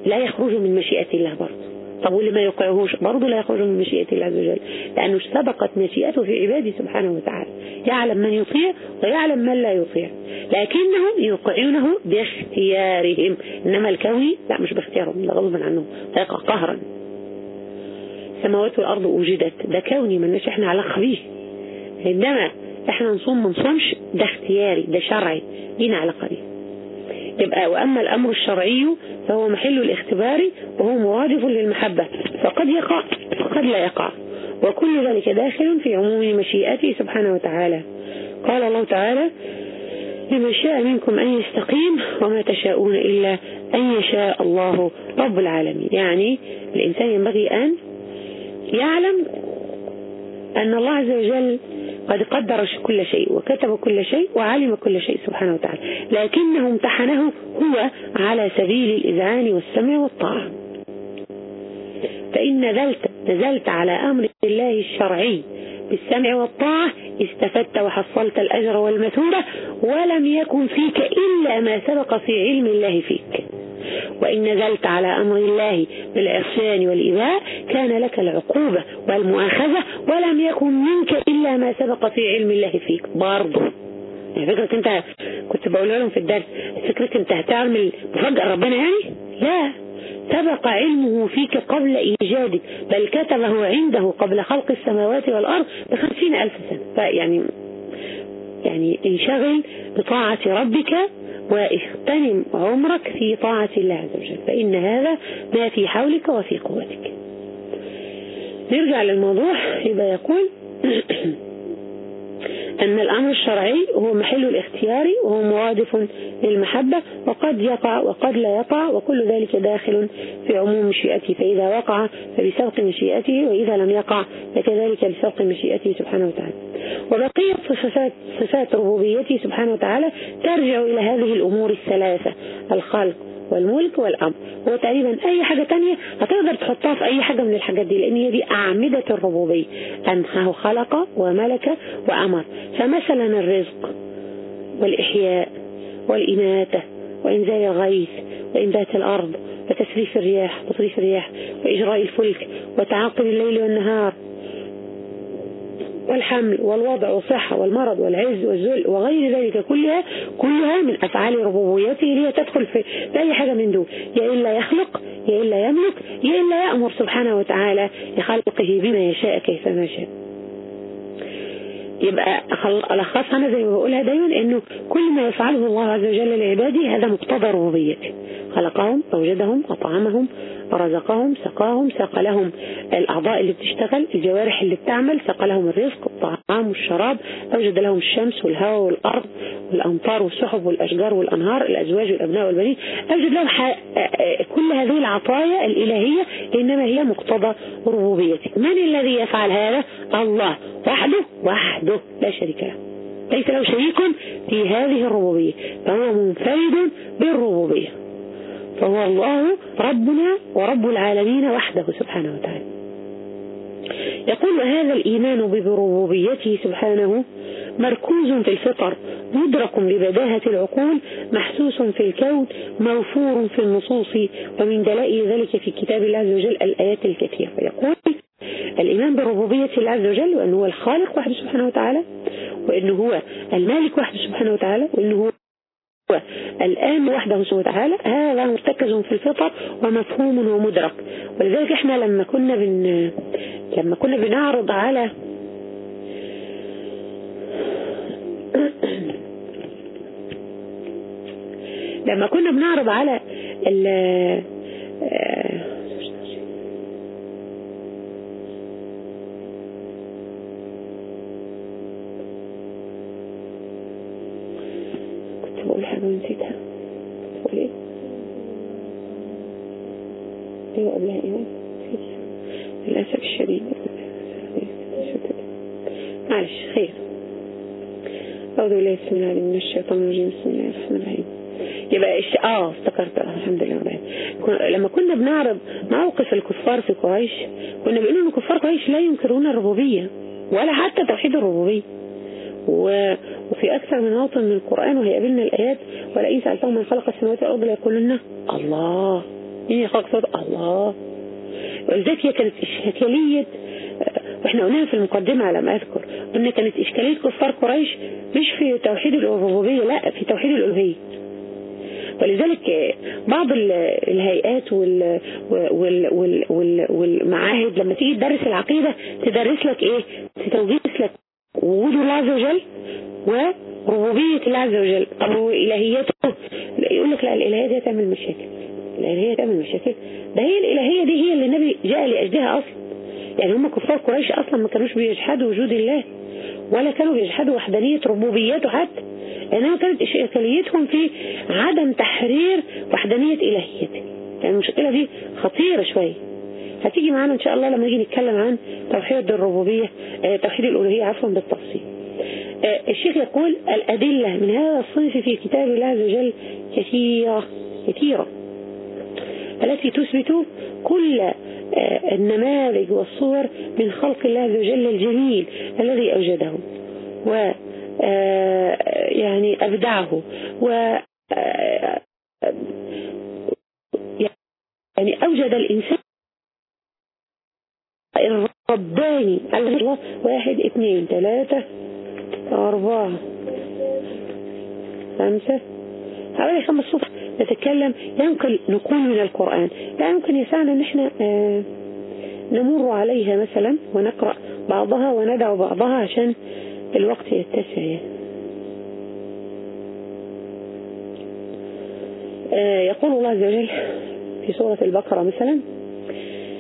لا يخرجوا من مشيئة الله برضه. طب واللي ما يوقعهوش برضه لا يخرج من مشيئة الله عز وجل. لأنه سبقت مشيئته في عباده سبحانه وتعالى. يعلم من يطيع ويعلم من لا يطيع. لكنهم يوقعونه باختيارهم. إنما الكوني لا مش باختيارهم ده غضبا عنهم. يقع قهرا. السماوات والأرض وجدت ده كوني مالناش إحنا علاقة بيه. إنما إحنا نصوم ما نصومش. ده اختياري ده شرعي. لينا علاقة بيه. يبقى وأما الأمر الشرعي فهو محل الاختبار وهو مرادف للمحبة. فقد يقع وقد لا يقع. وكل ذلك داخل في عموم مشيئته سبحانه وتعالى. قال الله تعالى لمن شاء منكم أن يستقيم وما تشاءون إلا أن يشاء الله رب العالمين. يعني الإنسان ينبغي أن يعلم أن الله عز وجل قد قدر كل شيء وكتب كل شيء وعلم كل شيء سبحانه وتعالى. لكنه امتحنه هو على سبيل الإذعان والسمع والطاعة. فإن نزلت نزلت على أمر الله الشرعي بالسمع والطاعة استفدت وحصلت الأجر والمثوبة ولم يكن فيك إلا ما سبق في علم الله فيك. وإن نزلت على أمر الله بالعصيان والإباء كان لك العقوبة والمؤاخذة ولم يكن منك إلا ما سبق في علم الله فيك. برضه يعني فكرة انت كنت بقول لهم في الدرس فكرة انت هتعمل مفاجأة ربنا يعني؟ لا. سبق علمه فيك قبل إيجادك بل كتبه عنده قبل خلق السماوات والأرض بخمسين ألف سنة. فيعني يعني انشغل بطاعة ربك واغتنم عمرك في طاعة الله عز وجل. فإن هذا ما في حولك وفي قوتك. نرجع للموضوع. يبقى يقول أن الأمر الشرعي هو محل الاختيار وهو مرادف للمحبة وقد يقع وقد لا يقع وكل ذلك داخل في عموم مشيئته فإذا وقع فبسبق مشيئته وإذا لم يقع فكذلك بسبق مشيئته سبحانه وتعالى. وبقية صفات, صفات ربوبيته سبحانه وتعالى ترجع إلى هذه الأمور الثلاثة. الخلق والملك والأمر. هو تقريبا أي حاجة تانية هتقدر تحطها في أي حاجة من الحاجات دي لأن هي دي أعمدة الربوبية. أنه خلق وملك وأمر. فمثلا الرزق والإحياء والإماتة وإنزال الغيث وإنبات الأرض وتسريف الرياح وتصريف الرياح وإجراء الفلك وتعاقب الليل والنهار والحمل والوضع والصحة والمرض والعز والذل وغير ذلك كلها كلها من أفعال ربوبيته هي تدخل في أي حاجة من دول يا إلا يخلق يا إلا يملك يا إلا يأمر سبحانه وتعالى لخلقه بما يشاء كيفما شاء. يبقى ألخصها أنا زي ما بقولها دايما إنه كل ما يفعله الله عز وجل لعباده هذا مقتضى ربوبيته. خلقهم أوجدهم أطعمهم رزقهم سقاهم ساق لهم الأعضاء اللي بتشتغل الجوارح اللي بتعمل ساق لهم الرزق الطعام والشراب. أوجد لهم الشمس والهواء والأرض والأمطار والسحب والأشجار والأنهار الأزواج والأبناء والبنين. أوجد لهم كل هذه العطايا الإلهية إنما هي مقتضى ربوبيته من الذي يفعل هذا؟ الله. وحده؟ وحده. لا شريك له. ليس له شريك في هذه الربوبية. فهو منفرد بالربوبية. فهو الله ربنا ورب العالمين وحده سبحانه وتعالى. يقول هذا الإيمان بربوبيته سبحانه مركوز في الفطر مدرك ببداهة العقول محسوس في الكون موفور في النصوص ومن دلائل ذلك في كتاب الله عز وجل الآيات الكثيرة. يقول الإيمان بربوبية الله عز وجل وأنه هو الخالق وحده سبحانه وتعالى وأنه هو المالك وحده سبحانه وتعالى وأنه هو الآن وحده سبحانه وتعالى هذا مرتكز في الفطر ومفهوم ومدرك. ولذلك إحنا لما كنا بن لما كنا بنعرض على لما كنا بنعرض على ال ونسيتها بقول إيه؟ أيوه قبلها إيه؟ للأسف الشديد. معلش خير. أعوذ بالله بسم الله من الشيطان الرجيم. بسم الله الرحمن الرحيم. يبقى إش... آه افتكرت. الحمد لله رب لما كنا بنعرض موقف الكفار في قريش كنا بنقول إن كفار قريش لا ينكرون الربوبية ولا حتى توحيد الربوبية. و... وفي أكثر من موطن من القرآن وهيقابلنا الآيات ولئن سألتهم من خلق السماوات والأرض ليقولن الله. مين خلق السماوات الله. ولذلك هي كانت إشكالية وإحنا قلناها في المقدمة على ما أذكر قلنا كانت إشكالية كفار قريش مش في توحيد الربوبية لا في توحيد الألوهية. ولذلك بعض الهيئات وال وال وال وال والمعاهد لما تيجي تدرس العقيدة تدرس لك إيه؟ تتوجيس لك وجود الله عز وجل وربوبية الله عز وجل طب وإلهيته يقول لك لا الإلهية دي تعمل مشاكل. الإلهية تعمل مشاكل. ده هي الإلهية دي هي اللي النبي جاء لأجلها أصلا. يعني هم كفار قريش أصلا ما كانوش بيجحدوا وجود الله ولا كانوا بيجحدوا وحدانية ربوبيته حتى. لأنها كانت إشكاليتهم في عدم تحرير وحدانية إلهيته. يعني المشكلة دي خطيرة شوية. هتيجي معانا إن شاء الله لما نيجي نتكلم عن توحيد الربوبية توحيد الألوهية عفوا بالتفصيل. الشيخ يقول الأدلة من هذا الصنف في كتاب الله عز وجل كثيرة كثيرة. التي تثبت كل النماذج والصور من خلق الله عز وجل الجميل الذي أوجده. و يعني أبدعه. و يعني أوجد الإنسان الرباني. الله. واحد اثنين ثلاثة أربعة خمسة. حوالي خمس صفر. نتكلم. يمكن نقول من القرآن. لا يمكن يسعنا ان إحنا نمر عليها مثلا ونقرأ بعضها وندعو بعضها عشان الوقت يتسع. يقول الله عز وجل في سورة البقرة مثلا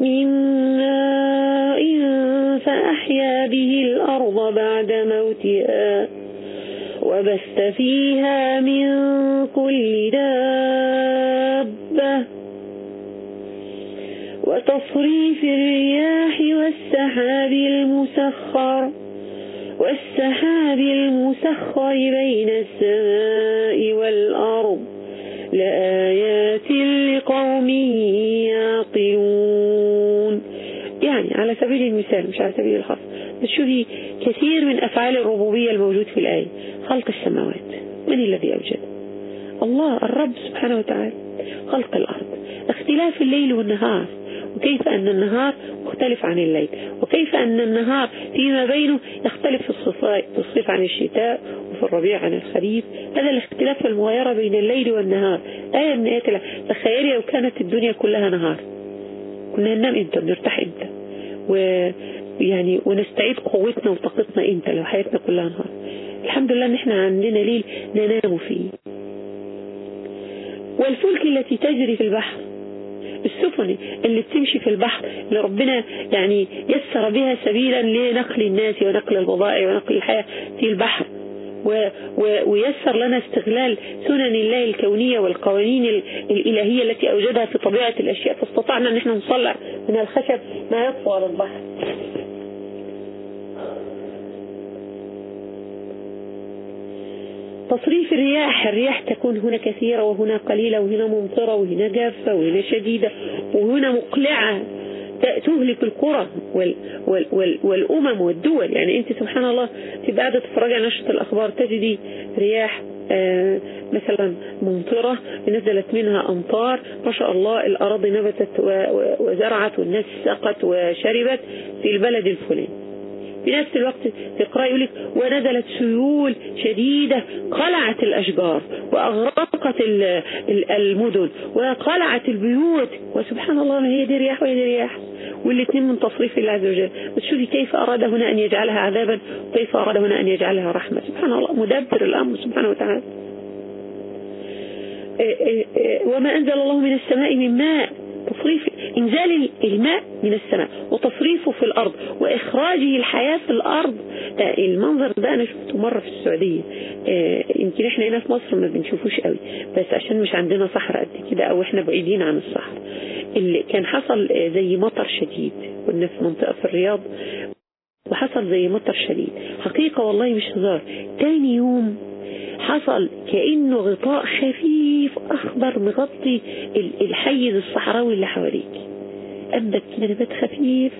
من ماء فأحيا به الأرض بعد موتها وبث فيها من كل دابة وتصريف الرياح والسحاب المسخر والسحاب المسخر بين السماء والأرض لآيات لقوم يعقلون يعني على سبيل المثال مش على سبيل الخاص. بس شوفي كثير من أفعال الربوبية الموجود في الآية. خلق السماوات. من الذي أوجد؟ الله الرب سبحانه وتعالى. خلق الأرض. اختلاف الليل والنهار. وكيف أن النهار مختلف عن الليل؟ وكيف أن النهار فيما بينه يختلف في الصيف عن الشتاء وفي الربيع عن الخريف؟ هذا الاختلاف المغايرة بين الليل والنهار. آية من آيات تخيلي لو كانت الدنيا كلها نهار. كنا ننام إمتى؟ بنرتاح إمتى؟ ويعني ونستعيد قوتنا وطاقتنا إمتى لو حياتنا كلها نهار؟ الحمد لله إن إحنا عندنا ليل ننام فيه. والفلك التي تجري في البحر السفن اللي بتمشي في البحر اللي ربنا يعني يسر بها سبيلا لنقل الناس ونقل البضائع ونقل الحياة في البحر. ويسر لنا استغلال سنن الله الكونية والقوانين الإلهية التي أوجدها في طبيعة الأشياء فاستطعنا أن إحنا نصلع من الخشب ما يطفو على البحر. تصريف الرياح الرياح تكون هنا كثيرة وهنا قليلة وهنا ممطرة وهنا جافة وهنا شديدة وهنا مقلعة. تهلك القرى وال وال وال والأمم والدول. يعني أنت سبحان الله في بعد تتفرج على نشرة الأخبار تجدي رياح آه مثلا ممطرة نزلت منها أمطار. ما شاء الله الأراضي نبتت وزرعت والناس سقت وشربت في البلد الفلاني. في نفس الوقت تقرأ يقول لك ونزلت سيول شديدة قلعت الأشجار وأغرقت المدن وقلعت البيوت. وسبحان الله ما هي دي رياح وهي دي رياح والاثنين من تصريف الله عز وجل. بس شوفي كيف أراد هنا أن يجعلها عذابا وكيف أراد هنا أن يجعلها رحمة. سبحان الله مدبر الأمر سبحانه وتعالى. إيه، إيه، إيه، وما أنزل الله من السماء من ماء. تصريف إنزال الماء من السماء وتصريفه في الأرض وإخراجه الحياة في الأرض. المنظر ده أنا شفته مرة في السعودية. آه، يمكن إحنا هنا في مصر ما بنشوفوش قوي بس عشان مش عندنا صحراء قد كده أو إحنا بعيدين عن الصحراء. اللي كان حصل آه، زي مطر شديد. كنا في منطقة في الرياض وحصل زي مطر شديد. حقيقة والله مش هزار. تاني يوم حصل كأنه غطاء خفيف أخضر مغطي الحيز الصحراوي اللي حواليك. أنبت نبات خفيف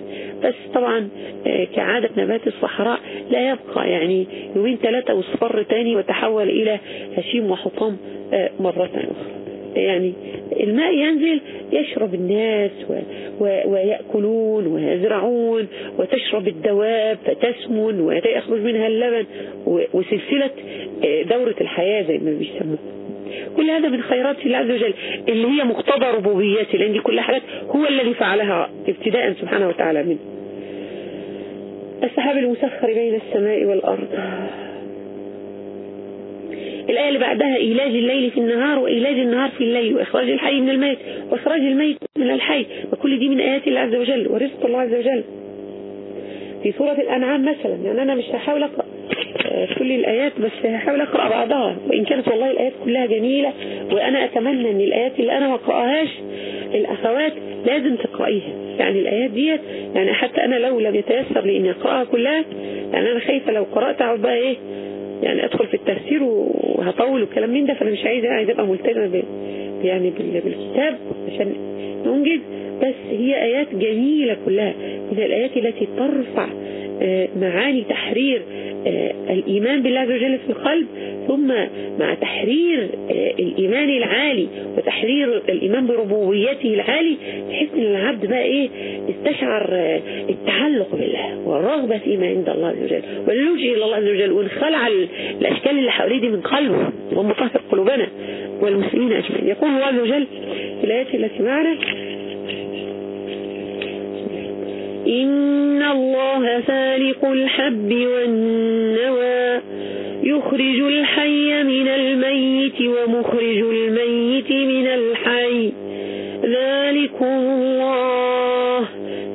بس طبعا آه، كعادة نبات الصحراء لا يبقى. يعني يومين ثلاثة واصفر تاني وتحول إلى هشيم وحطام آه، مرة أخرى. يعني الماء ينزل يشرب الناس و و ويأكلون ويزرعون وتشرب الدواب فتسمن ويخرج منها اللبن وسلسلة آه، دورة الحياة زي ما بيسموها. كل هذا من خيرات الله عز وجل اللي هي مقتضى ربوبيته لأن دي كل حاجات هو الذي فعلها ابتداء سبحانه وتعالى منه. السحاب المسخر بين السماء والأرض. الآية اللي بعدها إيلاج الليل في النهار وإيلاج النهار في الليل وإخراج الحي من الميت وإخراج الميت من الحي وكل دي من آيات الله عز وجل ورزق الله عز وجل. في سورة الأنعام مثلا يعني أنا مش هحاول أقرأ آه، كل الآيات بس هحاول أقرأ بعضها. وإن كانت والله الآيات كلها جميلة وأنا أتمنى أن الآيات اللي أنا ما أقرأهاش الأخوات لازم تقرأيها. يعني الآيات ديت يعني حتى أنا لو لم يتيسر لي أني أقرأها كلها يعني أنا خايفة لو قرأت أقعد بقى إيه يعني أدخل في التفسير وهطول وكلام من ده فأنا مش عايزه عايزة أبقى ملتزمة يعني بالكتاب عشان ننجز بس هي آيات جميلة كلها. من الآيات التي ترفع آه، معاني تحرير آه، الإيمان بالله عز وجل في القلب ثم مع تحرير آه، الإيمان العالي وتحرير الإيمان بربوبيته العالي تحس إن العبد بقى إيه؟ استشعر التعلق بالله والرغبة فيما عند الله عز وجل واللجئ إلى الله عز وجل وانخلع الأشكال اللي حواليه دي من قلبه ومطهر قلوبنا والمسلمين أجمعين. يقول الله عز وجل في الآيات التي معنا إن الله فالق الحب والنوى يخرج الحي من الميت ومخرج الميت من الحي. ذلكم الله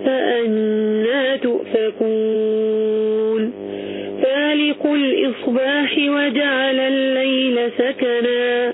فأنا تؤفكون. فالق الإصباح وجعل الليل سكنا.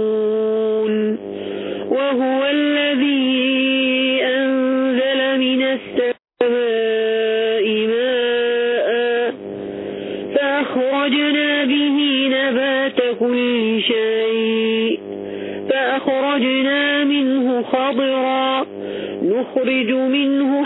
نخرج منه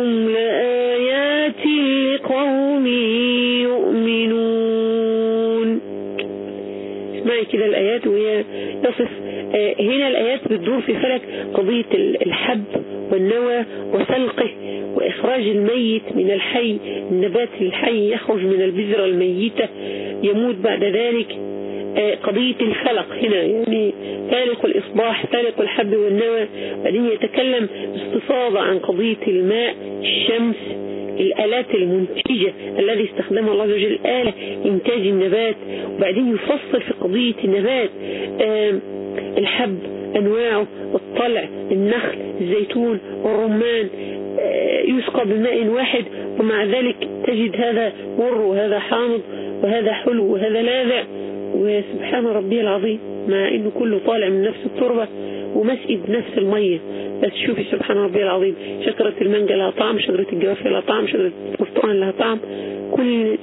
ذلكم لآيات لقوم يؤمنون. اسمعي كده الآيات وهي تصف آه، هنا الآيات بتدور في فلك قضية الحب والنوى وسلقه وإخراج الميت من الحي النبات الحي يخرج من البذرة الميتة يموت بعد ذلك. آه، قضية الفلق هنا يعني فالق الإصباح فالق الحب والنوى. بعدين يتكلم باستفاضة عن قضية الماء الشمس الآلات المنتجة الذي استخدمها الله عز وجل آلة إنتاج النبات وبعدين يفصل في قضية النبات الحب أنواعه الطلع النخل الزيتون والرمان آه، يسقى بماء واحد ومع ذلك تجد هذا مر وهذا حامض وهذا حلو وهذا لاذع. وسبحان ربي العظيم مع انه كله طالع من نفس التربة ومسقي بنفس المية. بس شوفي سبحان ربي العظيم شجرة المانجا لها طعم شجرة الجوافة لها طعم شجرة البرتقال لها طعم كل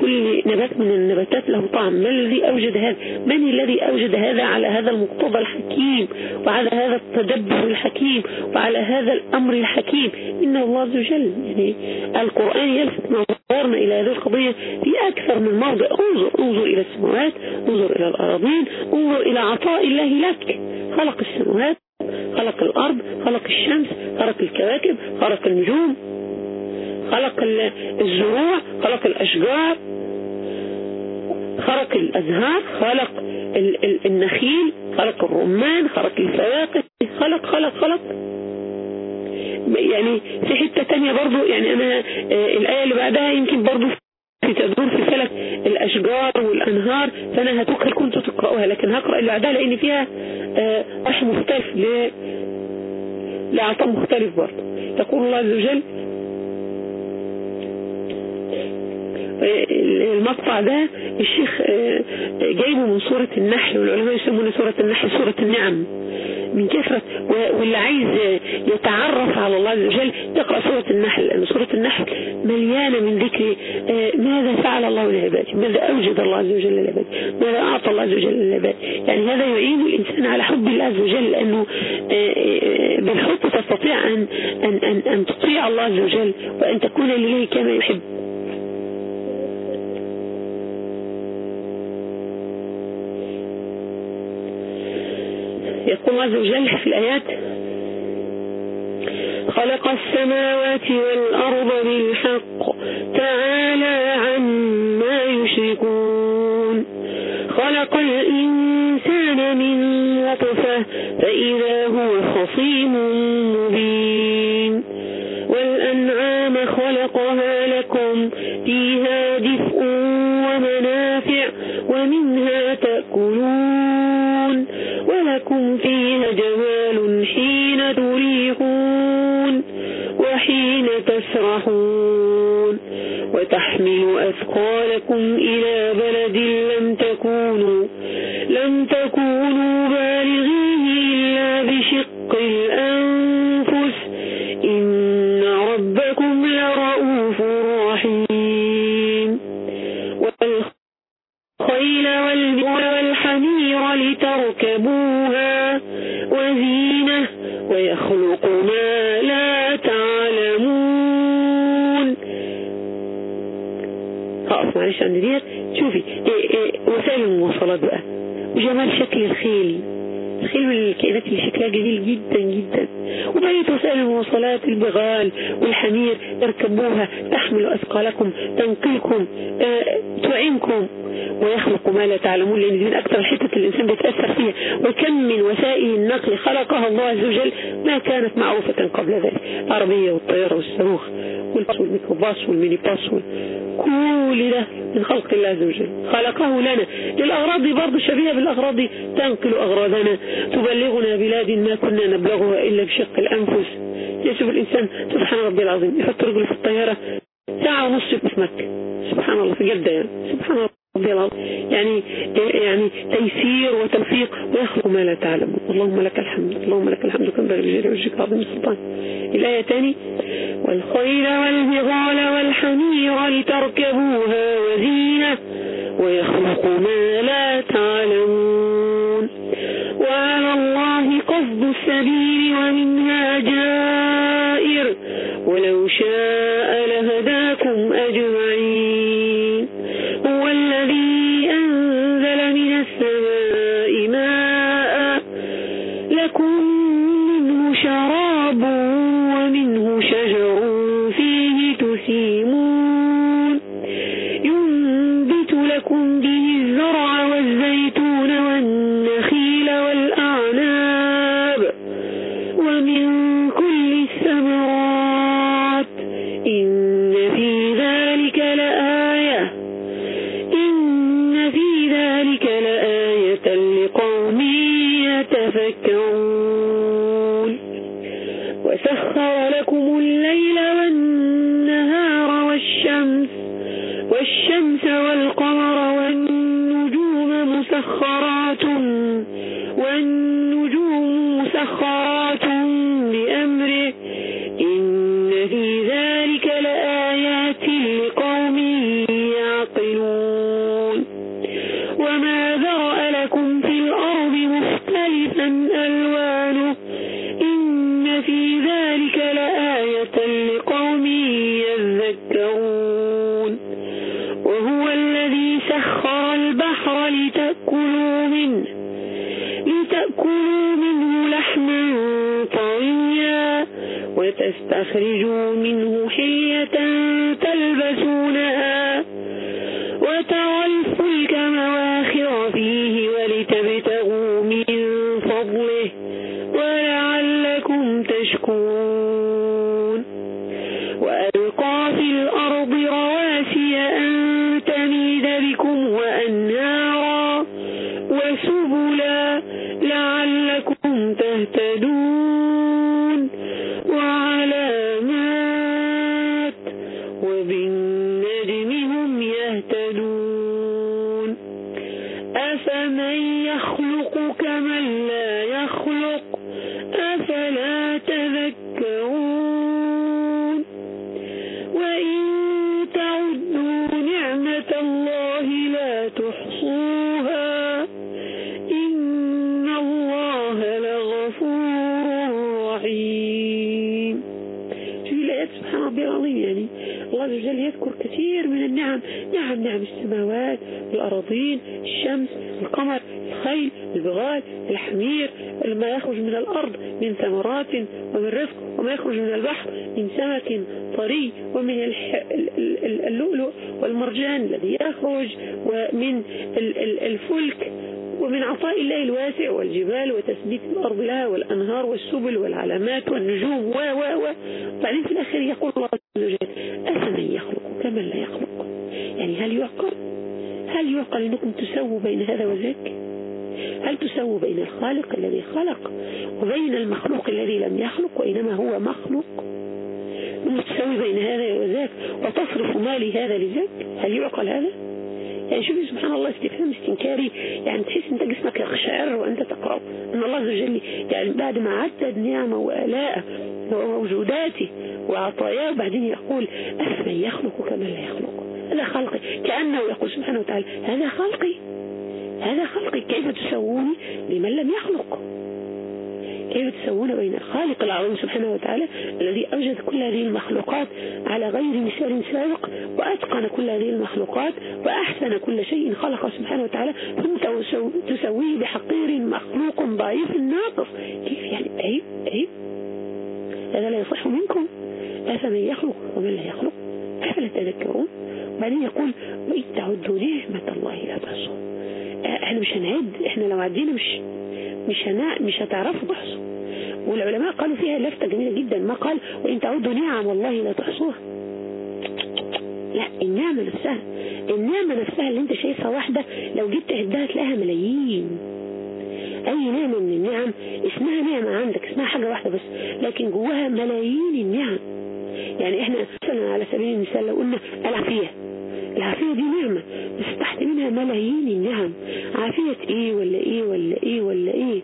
كل نبات من النباتات له طعم. ما الذي أوجد هذا؟ من الذي أوجد هذا على هذا المقتضى الحكيم وعلى هذا التدبر الحكيم وعلى هذا الأمر الحكيم؟ إن الله عز وجل يعني القرآن يلفت نظرنا إلى هذه القضية في أكثر من موضع. انظر انظر إلى السماوات انظر إلى الأراضين انظر إلى عطاء الله لك. خلق السماوات. خلق الأرض خلق الشمس خلق الكواكب خلق النجوم خلق ال- الزروع خلق الأشجار خلق الأزهار خلق ال- ال- النخيل خلق الرمان خلق الفواكه خلق خلق خلق. يعني في حتة تانية برضو يعني أنا آه، الآية اللي بعدها يمكن برضو في تدور في فلك الأشجار والأنهار فأنا هتوكل كنتوا تقرأوها لكن هقرأ اللي بعدها لأن فيها آه، رح مختلف ل- لعطاء مختلف برضو يقول الله عز وجل المقطع ده الشيخ آه، جايبه من سورة النحل والعلماء يسمونه سورة النحل سورة النعم. من كثرة واللي عايز يتعرف على الله عز وجل يقرأ سورة النحل لأن سورة النحل مليانة من ذكر آه، ماذا فعل الله لعباده؟ ماذا أوجد الله عز وجل لعباده؟ ماذا أعطى الله عز وجل للعباد يعني هذا يعين الإنسان على حب الله عز وجل لأنه آه، آه، بالحب تستطيع أن, أن, أن, أن تطيع الله عز وجل وأن تكون لله كما يحب. يقول عز وجل في الآيات. خلق السماوات والأرض بالحق تعالى عما يشركون. خلق الإنسان من نطفة فإذا هو خصيم مبين. والأنعام خلقها لكم فيها دفء ومنافع ومنها تأكلون. لكم فيها جمال حين تريحون وحين تسرحون وتحمل أثقالكم إلى بلد لم تكونوا لم تكونوا بالغيه إلا بشق الأنفس. إن ربكم لرؤوف رحيم. والخيل والبر والحمير لتركبون عند ديت شوفي إيه إيه وسائل المواصلات بقى. وجمال شكل الخيل. الخيل من الكائنات اللي شكلها جميل جدا جدا. وبقية وسائل المواصلات البغال والحمير اركبوها تحمل أثقالكم تنقلكم آه تعينكم ويخلق ما لا تعلمون لأن من أكثر اللي الإنسان بيتأثر فيها. وكم من وسائل النقل خلقها الله عز وجل ما كانت معروفة قبل ذلك. العربية والطيارة والصاروخ والميكروباص والميني باص كل ده من خلق الله عز وجل. خلقه لنا. للأغراض برضه شبيهة بالأغراض. تنقل أغراضنا. تبلغنا بلاد ما كنا نبلغها إلا بشق الأنفس. يشوف الإنسان. سبحان ربي العظيم. يحط رجله في الطيارة. ساعة ونص في مكة. سبحان الله. في جدة يعني. سبحان الله يعني يعني تيسير وتوفيق ويخلق ما لا تعلمون اللهم لك الحمد اللهم لك الحمد. كما بلغ جل وجهك عظيم السلطان الآية تاني والخيل والبغال والحمير لتركبوها وزينة ويخلق ما لا تعلمون. وعلى الله قصد السبيل ومنها جائر. ولو شاء لهداكم أجمعين. تخرجوا واحدة بس لكن جواها ملايين النعم. يعني إحنا مثلا على سبيل المثال لو قلنا العافية العافية دي نعمة بس تحت منها ملايين النعم. عافية إيه ولا إيه ولا إيه ولا إيه؟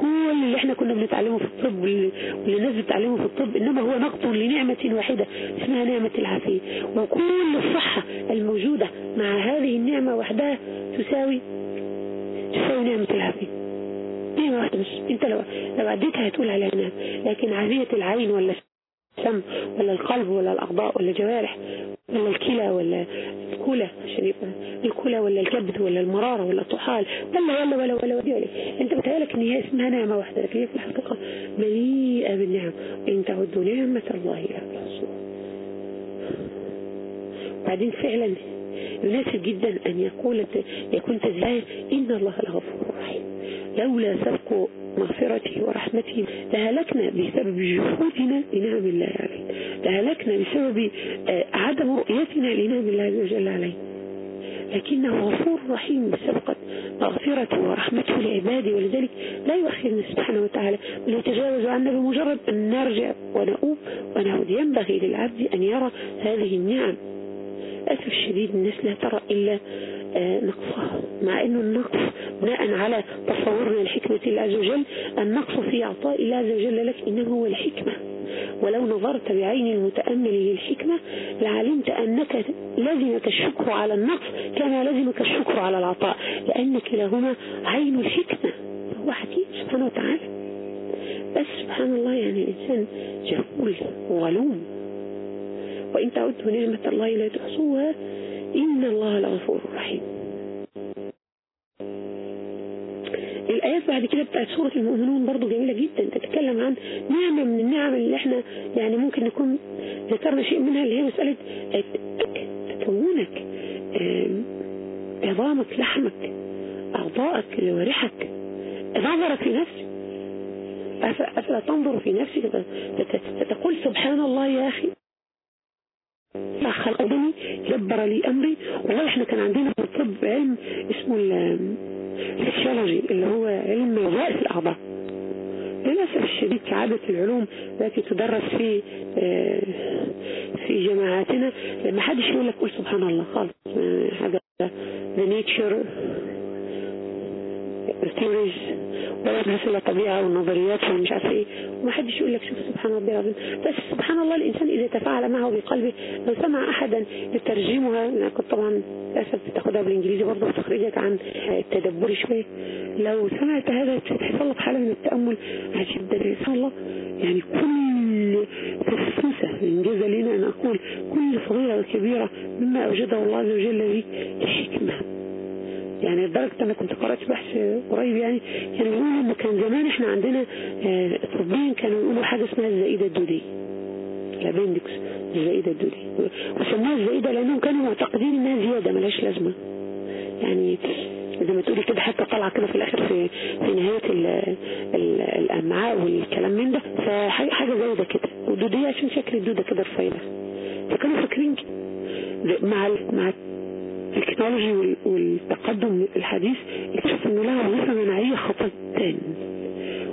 كل اللي إحنا كنا بنتعلمه في الطب واللي الناس بتتعلمه في الطب إنما هو نقط لنعمة واحدة اسمها نعمة العافية. وكل الصحة الموجودة مع هذه النعمة وحدها تساوي تساوي نعمة العافية. نعمة واحدة بس أنت لو لو عديتها هتقول عليها نعمة لكن عافية العين ولا السم ولا القلب ولا الأعضاء ولا الجوارح ولا الكلى ولا الكلى عشان يبقى الكلى ولا الكبد ولا المرارة ولا الطحال. ولا ولا ولا ولا ولا أنت بتهيألك إن هي اسمها نعمة واحدة لكن هي في الحقيقة مليئة بالنعم. إن تعدوا نعمة الله لا تحصوها بعدين فعلا يناسب جدا أن يقول يكون تزايد إن الله لغفور رحيم. لولا سبق مغفرته ورحمته لهلكنا بسبب جهودنا لنعم الله عليه. لهلكنا بسبب عدم رؤيتنا لنعم الله عز وجل عليه. لكنه غفور رحيم بسبقة مغفرته ورحمته لعباده ولذلك لا يؤخرنا سبحانه وتعالى بل يتجاوز عنا بمجرد أن نرجع ونؤوب ونعود. ينبغي للعبد أن يرى هذه النعم. للأسف الشديد الناس لا ترى إلا نقصها مع أنه النقص بناء على تصورنا لحكمة الله عز وجل النقص في عطاء الله عز وجل لك إنما هو الحكمة. ولو نظرت بعين المتأمل للحكمة لعلمت أنك لزمك الشكر على النقص كما لزمك الشكر على العطاء لأن كلاهما عين الحكمة. هو حكيم سبحانه وتعالى. بس سبحان الله يعني الإنسان جهول وغلوم. وإن تعدوا نعمة الله لا تحصوها إن الله لغفور رحيم. الآيات بعد كده بتاعت سورة المؤمنون برضو جميلة جدا تتكلم عن نعمة من النعم اللي إحنا يعني ممكن نكون ذكرنا شيء منها اللي هي مسألة تكونك عظامك لحمك أعضائك جوارحك نظرك في نفسك. أفلا تنظر في نفسك؟ تقول سبحان الله يا أخي. خلقني دبر لي أمري والله إحنا كان عندنا في الطب علم اسمه الفسيولوجي اللي هو علم وظائف الأعضاء. للأسف الشديد كعادة العلوم التي تدرس في في جامعاتنا لما حدش يقول لك قول سبحان الله خالص حاجة the nature theories ولا مثل الطبيعة والنظريات والمش عارف إيه. وما حدش يقول لك شوف سبحان ربي العظيم. بس سبحان الله الإنسان إذا تفاعل معه بقلبه لو سمع أحدا يترجمها أنا كنت طبعا للأسف بتاخدها بالإنجليزي برضه بتخرجك عن التدبر شوية. لو سمعت هذا تحصل لك حالة من التأمل عجيب ده سبحان الله يعني كل تسوسة إنجاز لنا أن أقول كل صغيرة وكبيرة مما أوجده الله عز وجل لي الحكمة يعني لدرجة أنا كنت قرأت بحث قريب يعني كانوا يقولوا إن كان زمان إحنا عندنا طبيا كانوا يقولوا حاجة اسمها الزائدة الدودية. الابندكس الزائدة الدودية. وسموها الزائدة لأنهم كانوا معتقدين إنها زيادة ملهاش لازمة. يعني زي ما تقولي كده حتى طالعة كده في الآخر في في نهاية ال ال الأمعاء والكلام من ده. فحاجة زي ده كده. ودوديه عشان شكل الدودة كده رفيعه فكانوا فاكرين مع مع التكنولوجي والتقدم الحديث اكتشف إنه لها وظيفه مناعيه خطتين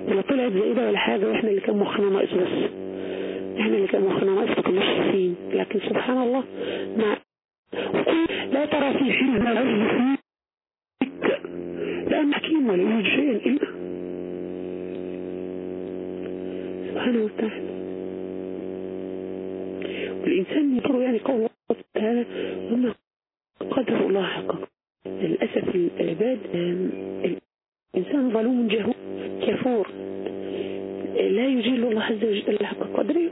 ولا طلعت زائده ولا حاجة وإحنا اللي كان مخنا ناقص بس. إحنا اللي كان مخنا ناقص ما كناش شايفين لكن سبحان الله مع لا ترى في شيء من العجز فيك. لأن حكيم ولا يوجد شيء إلا سبحانه وتعالى. والإنسان يقول يعني قول الله تعالى قدر الله حقا للأسف العباد الإنسان ظلوم جهول كفور. لا يجل الله عز وجل حق قدره.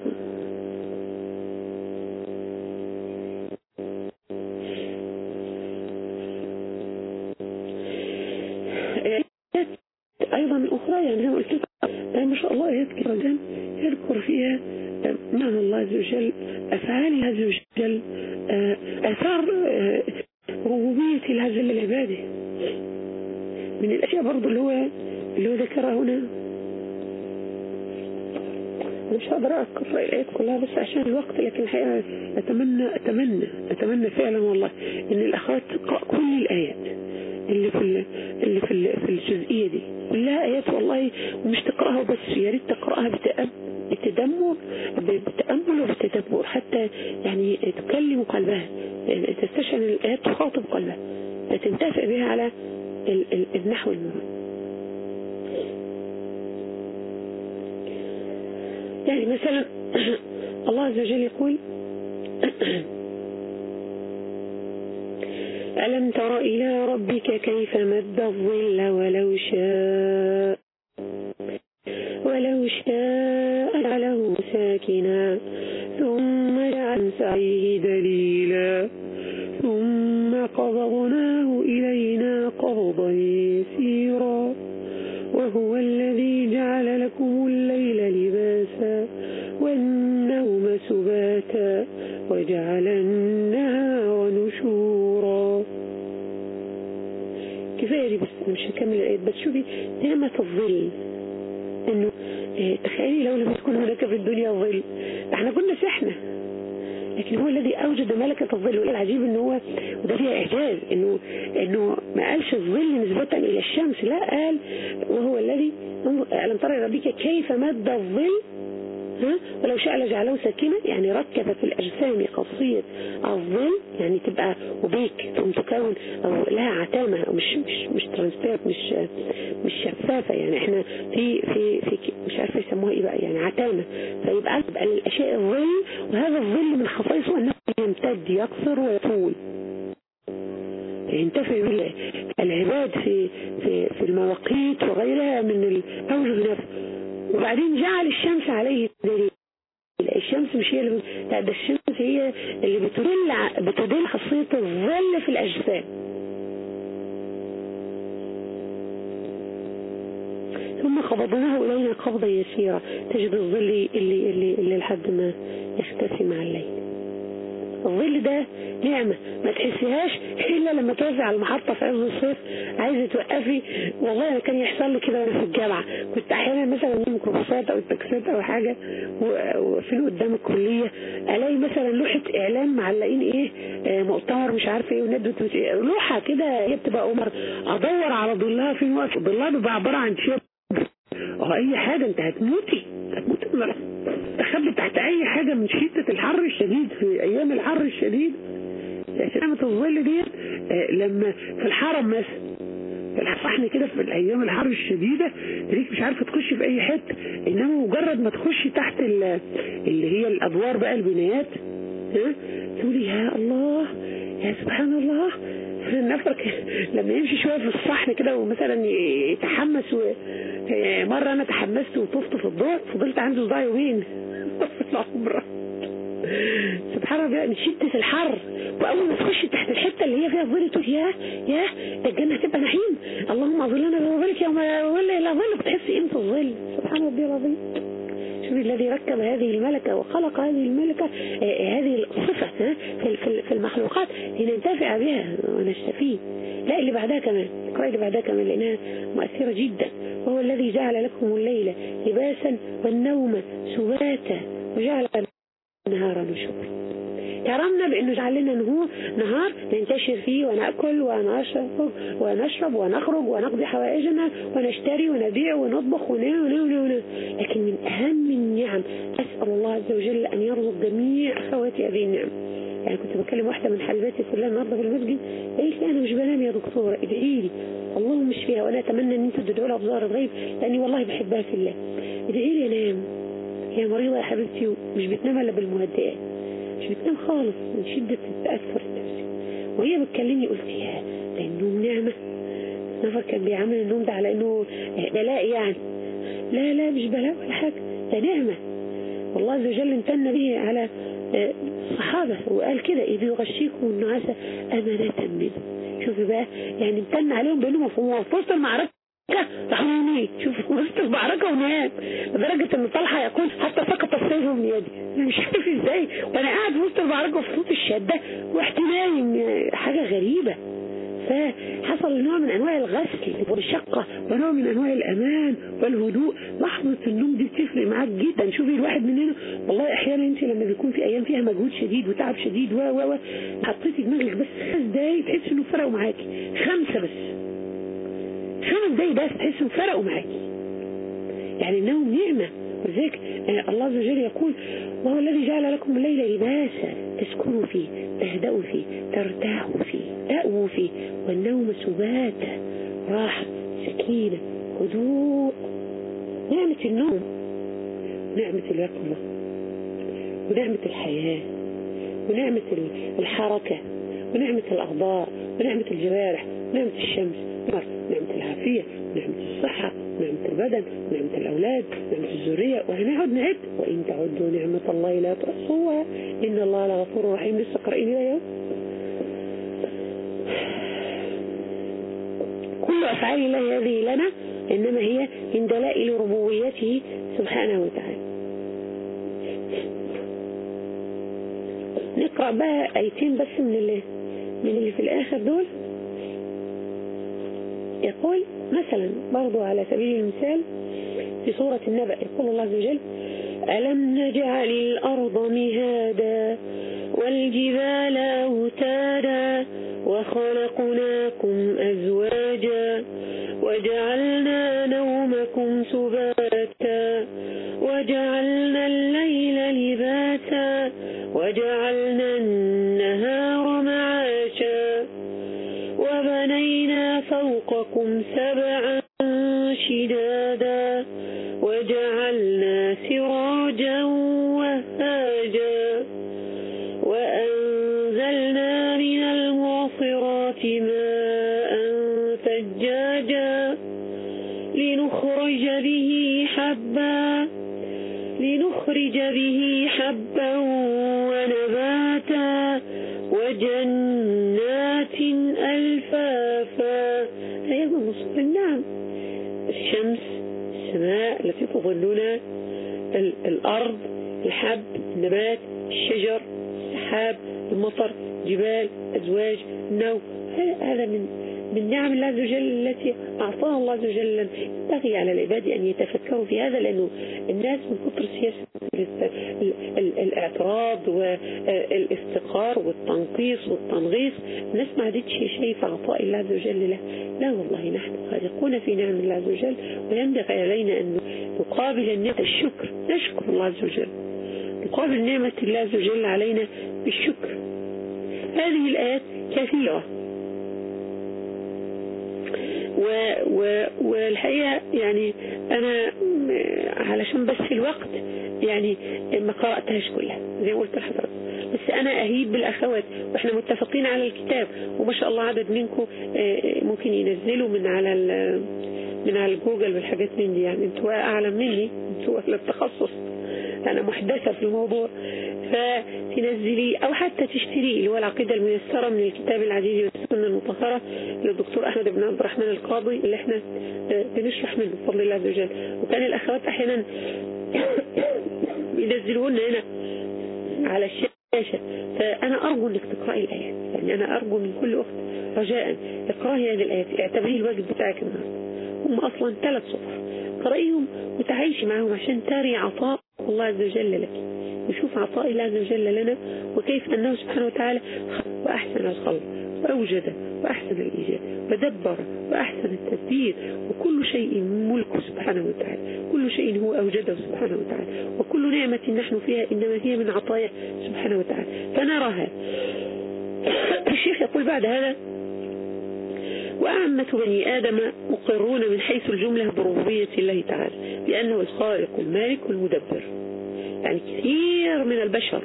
أيضا أخرى يعني زي ما قلت لكم ما شاء الله آيات كثيرة يذكر فيها معنى الله عز وجل أفعال عز وجل آثار ربوبية وجل لعباده من الأشياء برضو اللي هو اللي هو ذكرها هنا. مش هقدر أذكر الآيات كلها بس عشان الوقت لكن الحقيقة أتمنى أتمنى أتمنى فعلا والله إن الأخوات تقرأ كل الآيات اللي في اللي في في الجزئية دي. كلها آيات والله ومش تقرأها بس يا ريت تقرأها بتدمر بتأمل وبتدبر حتى يعني تكلم قلبها تستشعر الآيات تخاطب قلبها تنتفع بها على النحو المراد يعني مثلا الله عز وجل يقول ألم تر إلى ربك كيف مد الظل ولو شاء ولو شاء ساكنا ثم جعل سعيه دليلا. ثم قبضناه إلينا قبضا يسيرا. وهو الذي جعل لكم الليل لباسا والنوم سباتا وجعل النهار نشورا. كفاية بس مش هكمل الآيات بس شوفي نعمة الظل آه تخيلي لو لم تكن هناك في الدنيا ظل. إحنا كنا سحنا لكن هو الذي أوجد ملكة الظل والعجيب انه هو وده فيها إعجاز؟ إنه إنه ما قالش الظل نسبة إلى الشمس لا قال وهو الذي ألم ترى ربك كيف مد الظل ولو شاء لجعله ساكنة يعني ركب في الأجسام خاصية الظل يعني تبقى وبيك ثم تكون أو لها عتامة مش مش مش ترانسبيرت مش مش شفافة. يعني إحنا في في في مش عارفة يسموها إيه بقى يعني عتامة. فيبقى تبقى الأشياء الظل وهذا الظل من خصائصه أنه يمتد يقصر ويطول. ينتفع العباد في في في المواقيت وغيرها من الأوجه نفسه. وبعدين جعل الشمس عليه دليل الشمس مش هي اللي لا ده الشمس هي اللي بتدل بتدل خاصية الظل في الأجسام. ثم قبضناه إلينا قبضة يسيرة تجد الظل اللي, اللي, اللي لحد ما يختفي مع الليل الظل ده نعمة. ما تحسيهاش إلا لما توقفي على المحطة في عز الصيف عايزة توقفي. والله كان يحصل لي كده وأنا في الجامعة كنت أحيانا مثلا الميكروباصات أو التاكسيات أو حاجة وفين قدام الكلية ألاقي مثلا لوحة إعلان معلقين إيه مؤتمر مش عارفة إيه وندوة لوحة كده هي بتبقى عمر أدور على ظلها فين واقف ظلها بيبقى عبارة عن شيء. آه أي حاجة أنت هتموتي. هتموتي. تخبي تحت أي حاجة من شدة الحر الشديد في أيام الحر الشديد. نعمة الظل دي لما في الحرم مثلا الصحن كده في الأيام الحر الشديدة تريك مش عارفة تخش في أي حتة إنما مجرد ما تخشي تحت اللي هي الأدوار بقى البنايات ها تقولي يا الله يا سبحان الله نفسك لما يمشي شوية في الصحن كده ومثلا يتحمس و... مرة أنا تحمست وطفت في الضوء فضلت عندي صداع يومين. العمرة سبحان الله من شدة الحر. وأول ما تخش تحت الحتة اللي هي فيها الظل تقول يا يا ده الجنة هتبقى نعيم. اللهم أظلنا بظلك يوم ولا إلى ظل بتحسي قيمة الظل. سبحان ربي العظيم. شوفي الذي ركب هذه الملكة وخلق هذه الملكة هذه الصفة في المخلوقات لننتفع بها ونستفيد. لا اللي بعدها كمان اقرأ اللي بعدها كمان لأنها مؤثرة جدا. وهو الذي جعل لكم الليل لباسا والنوم سباتا وجعل النهار نشورا كرمنا بأنه جعل لنا نهار ننتشر فيه ونأكل ونشرب ونشرب ونخرج ونقضي حوائجنا ونشتري ونبيع ونطبخ ونام ونام ونام لكن من أهم النعم أسأل الله عز وجل أن يرزق جميع أخواتي هذه النعم. يعني كنت بكلم واحدة من حبيباتي كلها النهارده في المسجد قالت لي أنا مش بنام يا دكتورة ادعي لي. اللهم اشفيها وأنا أتمنى أن أنتوا تدعوا لها بظهر الغيب لأني والله بحبها في الله. ادعي لي أنام. هي مريضة يا حبيبتي مش بتنام إلا بالمهدئات بتنام خالص من شدة التأثر النفسي. وهي بتكلمني قلت يا ده النوم نعمة. نفر كان بيعمل النوم ده على إنه بلاء يعني. لا لا مش بلاء ولا حاجة ده نعمة. والله عز وجل امتن به على الصحابة وقال كده إذ يغشيكم النعاس أمانة منه. شوفي بقى يعني امتن عليهم بأنهم في وسط المعركة. نايمين شوف وسط المعركة ونام لدرجة إن طلحة يقول حتى سقط السيف من يدي مش عارف إزاي. وأنا قاعد وسط المعركة في صوت الشدة ورحت نايم حاجة غريبة. فحصل نوع من أنواع الغسل والشقة ونوع من أنواع الأمان والهدوء. لحظة النوم دي بتفرق معاك جدا. شوفي الواحد مننا. والله أحيانا أنت لما بيكون في أيام فيها مجهود شديد وتعب شديد و و و حطيتي دماغك بس خمس دقايق تحس إنه فرقوا معاكي. خمسة بس. خمس دقايق بس تحس انه فرقوا معاكي يعني النوم نعمة. ولذلك الله عز وجل يقول وهو الذي جعل لكم الليل لباسا تسكنوا فيه تهدأوا فيه ترتاحوا فيه تأووا فيه والنوم سباتا راحة سكينة هدوء. نعمة النوم. نعمة اليقظة ونعمة الحياة. ونعمة الحركة. ونعمة الأخضار ونعمة الجوارح ونعمة الشمس نعمة العافية ونعمة الصحة نعمة البدن نعمة الأولاد نعمة الذرية وهنقعد نعد وإن تعدوا نعمة الله لا تحصوها. إن الله لغفور رحيم لسه قارئين اليوم كل أفعال الله هذه لنا إنما هي من دلائل ربوبيته سبحانه وتعالى. نقرأ بقى آيتين بس من اللي من اللي في الآخر دول. يقول مثلا برضو على سبيل المثال في سورة النبأ يقول الله عز وجل ألم نجعل الأرض مهادا والجبال أوتادا وخلقناكم أزواجا وجعلنا نومكم سباتا وجعلنا النهار معاشا وبنينا فوقكم سبعا شدادا وجعلنا سراجا وهاجا وأنزلنا من المعصرات ماء ثجاجا لنخرج به حبا لنخرج به حبا وجنات ألفافا. أيضا نصف. النعم الشمس السماء التي تظلنا الأرض الحب النبات الشجر السحاب المطر جبال أزواج النوم. هذا من من نعم الله عز وجل التي أعطاها الله عز وجل ينبغي على العباد أن يتفكروا في هذا لأنه الناس من كثر سياسة الإعتراض والافتقار والتنقيص والتنغيص الناس ما عادتش شايفة عطاء الله عز وجل له لا والله نحن خالقون في نعم الله عز وجل وينبغي علينا أن نقابل النعمة الشكر نشكر الله عز وجل. نقابل نعمة الله عز وجل علينا بالشكر. هذه الآيات كثيرة و و والحقيقة يعني أنا علشان بس الوقت يعني ما قرأتهاش كلها زي ما قلت لحضرتك. بس أنا أهيب بالأخوات وإحنا متفقين على الكتاب وما شاء الله عدد منكم ممكن ينزلوا من على من على الجوجل والحاجات من دي يعني. أنتوا أعلم مني أنتوا التخصص. أنا محدثة في الموضوع فتنزلي أو حتى تشتري اللي هو العقيدة الميسرة من الكتاب العزيز والسنة المطهرة للدكتور أحمد بن عبد الرحمن القاضي اللي إحنا بنشرح منه بفضل الله عز وجل. وكان الأخوات أحيانا ينزلوهن هنا على الشاشة فأنا أرجو أنك تقرأي الآيات. يعني أنا أرجو من كل أخت رجاء اقرأي هذه الآيات اعتبريه الواجب بتاعك النهارده. هم أصلا ثلاث صفح قرأيهم وتعيشي معهم عشان تري عطاء الله عز وجل لك. وشوف عطاء الله عز وجل لنا وكيف أنه سبحانه وتعالى وأحسن الخلق وأوجد وأحسن الإيجاد ودبر وأحسن التدبير وكل شيء ملكه سبحانه وتعالى كل شيء هو أوجده سبحانه وتعالى وكل نعمة نحن فيها إنما هي من عطايا سبحانه وتعالى. فنراها. الشيخ يقول بعد هذا وأعمة بني آدم مقرون من حيث الجملة بربوبية الله تعالى بأنه الخالق المالك والمدبر يعني كثير من البشر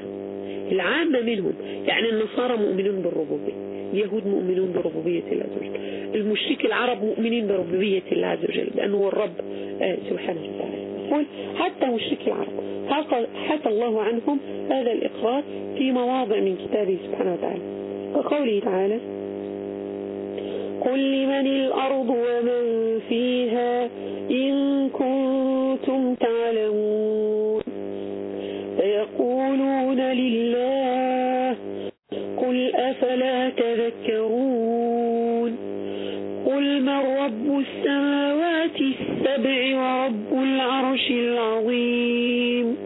العامة منهم يعني النصارى مؤمنون بالربوبية اليهود مؤمنون بربوبية الله عز وجل المشرك العرب مؤمنين بربوبية الله عز وجل لأنه هو الرب سبحانه وتعالى. حتى مشركي العرب حكى الله عنهم هذا الإقرار في مواضع من كتابه سبحانه وتعالى. وقوله تعالى قل لمن الأرض ومن فيها إن كنتم تعلمون فيقولون لله قل أفلا تذكرون قل من رب السماوات السبع ورب العرش العظيم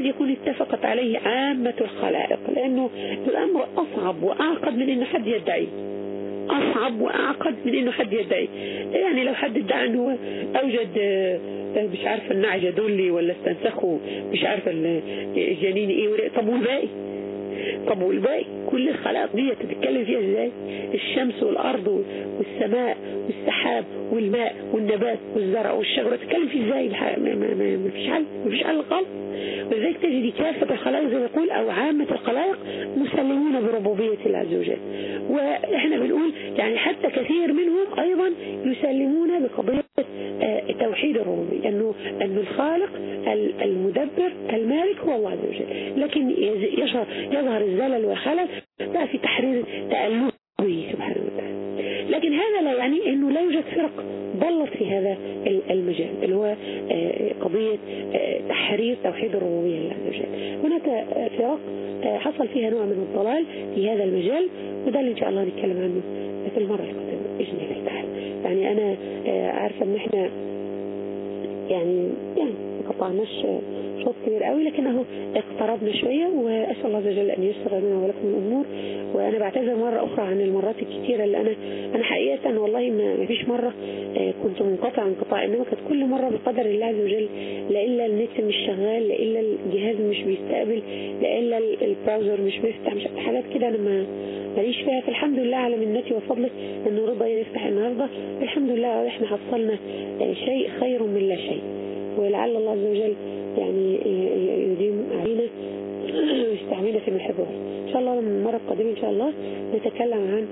يكاد يكون اتفقت عليه عامة الخلائق لأنه الأمر أصعب وأعقد من أن حد يدعي. أصعب وأعقد من أنه حد يدعي. يعني لو حد ادعى أنه أوجد مش عارفة النعجة دولي ولا استنسخوا مش عارفة الجنين إيه طب والباقي؟ طب والباقي؟ كل الخلائق دي تتكلم فيها إزاي؟ الشمس والأرض والسماء والسحاب والماء والنبات والزرع والشجرة. تتكلم فيه إزاي ما فيش حل ما فيش حل خالص. ولذلك تجد كافة الخلائق زي ما يقول أو عامة الخلائق مسلمون بربوبية الله عز وجل. وإحنا بنقول يعني حتى كثير منهم أيضا يسلمون بقضية توحيد الربوبية انه انه الخالق المدبر المالك هو الله عز وجل. لكن يظهر الزلل والخلل في تحرير وتعالى لكن هذا لا يعني إنه لا يوجد فرق ضلت في هذا المجال اللي هو قضية تحرير توحيد الربوبية لله عز وجل. هناك فرق حصل فيها نوع من الضلال في هذا المجال وده اللي إن شاء الله نتكلم عنه في المرة القادمة بإذن الله تعالى. يعني أنا عارفة إن إحنا يعني يعني ما قطعناش شوط كبير قوي لكنه اقتربنا شوية وأسأل الله عز وجل أن يسر لنا ولكم الأمور. وأنا بعتذر مرة أخرى عن المرات الكثيرة اللي أنا أنا حقيقة والله ما فيش مرة كنت منقطع انقطاع إنما كانت كل مرة بقدر الله عز وجل لا إلا النت مش شغال لا إلا الجهاز مش بيستقبل لا إلا البراوزر مش بيفتح مش حاجات كده أنا ما ماليش فيها. فالحمد لله على منتي وفضلك انه رضا يفتح النهارده. الحمد لله إحنا حصلنا شيء خير من لا شيء. ولعل الله عز وجل يعني يديم علينا ويستعملنا في محبه إن شاء الله المرة القادمة إن شاء الله نتكلم عن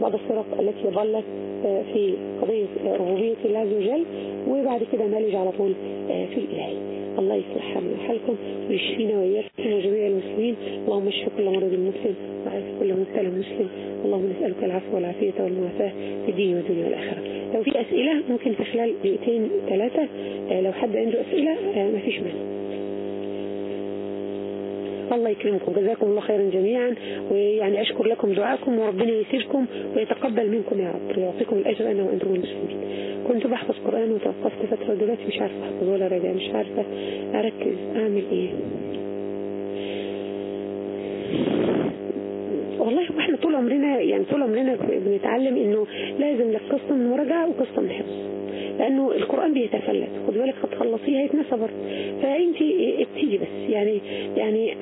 بعض الفرق التي ظلت في قضية ربوبية الله عز وجل وبعد كده نلج على طول في الإلهي الله يصلح حالنا وحالكم ويشفينا وإياكم وجميع المسلمين. اللهم اشف كل مرض مسلم وعاف كل مبتلى مسلم. اللهم نسألك العفو والعافية والمعافاة في الدين والدنيا والآخرة. لو في أسئلة ممكن في خلال دقيقتين ثلاثة. لو حد عنده أسئلة ما فيش مانع. الله يكرمكم جزاكم الله خيرا جميعا. ويعني أشكر لكم دعاءكم وربنا يسيركم ويتقبل منكم يا رب. ويعطيكم الأجر أنا وأنتم المسلمين. كنت بحفظ قرآن وتوقفت فترة دلوقتي مش عارفة أحفظ ولا راجع مش عارفة أركز أعمل إيه. والله وإحنا طول عمرنا يعني طول عمرنا بنتعلم إنه لازم لك قسط من مراجعه وقسط من حفظ لأنه القرآن بيتفلت خد بالك هتخلصيه هيتنسى برضه فانت ابتدي بس يعني يعني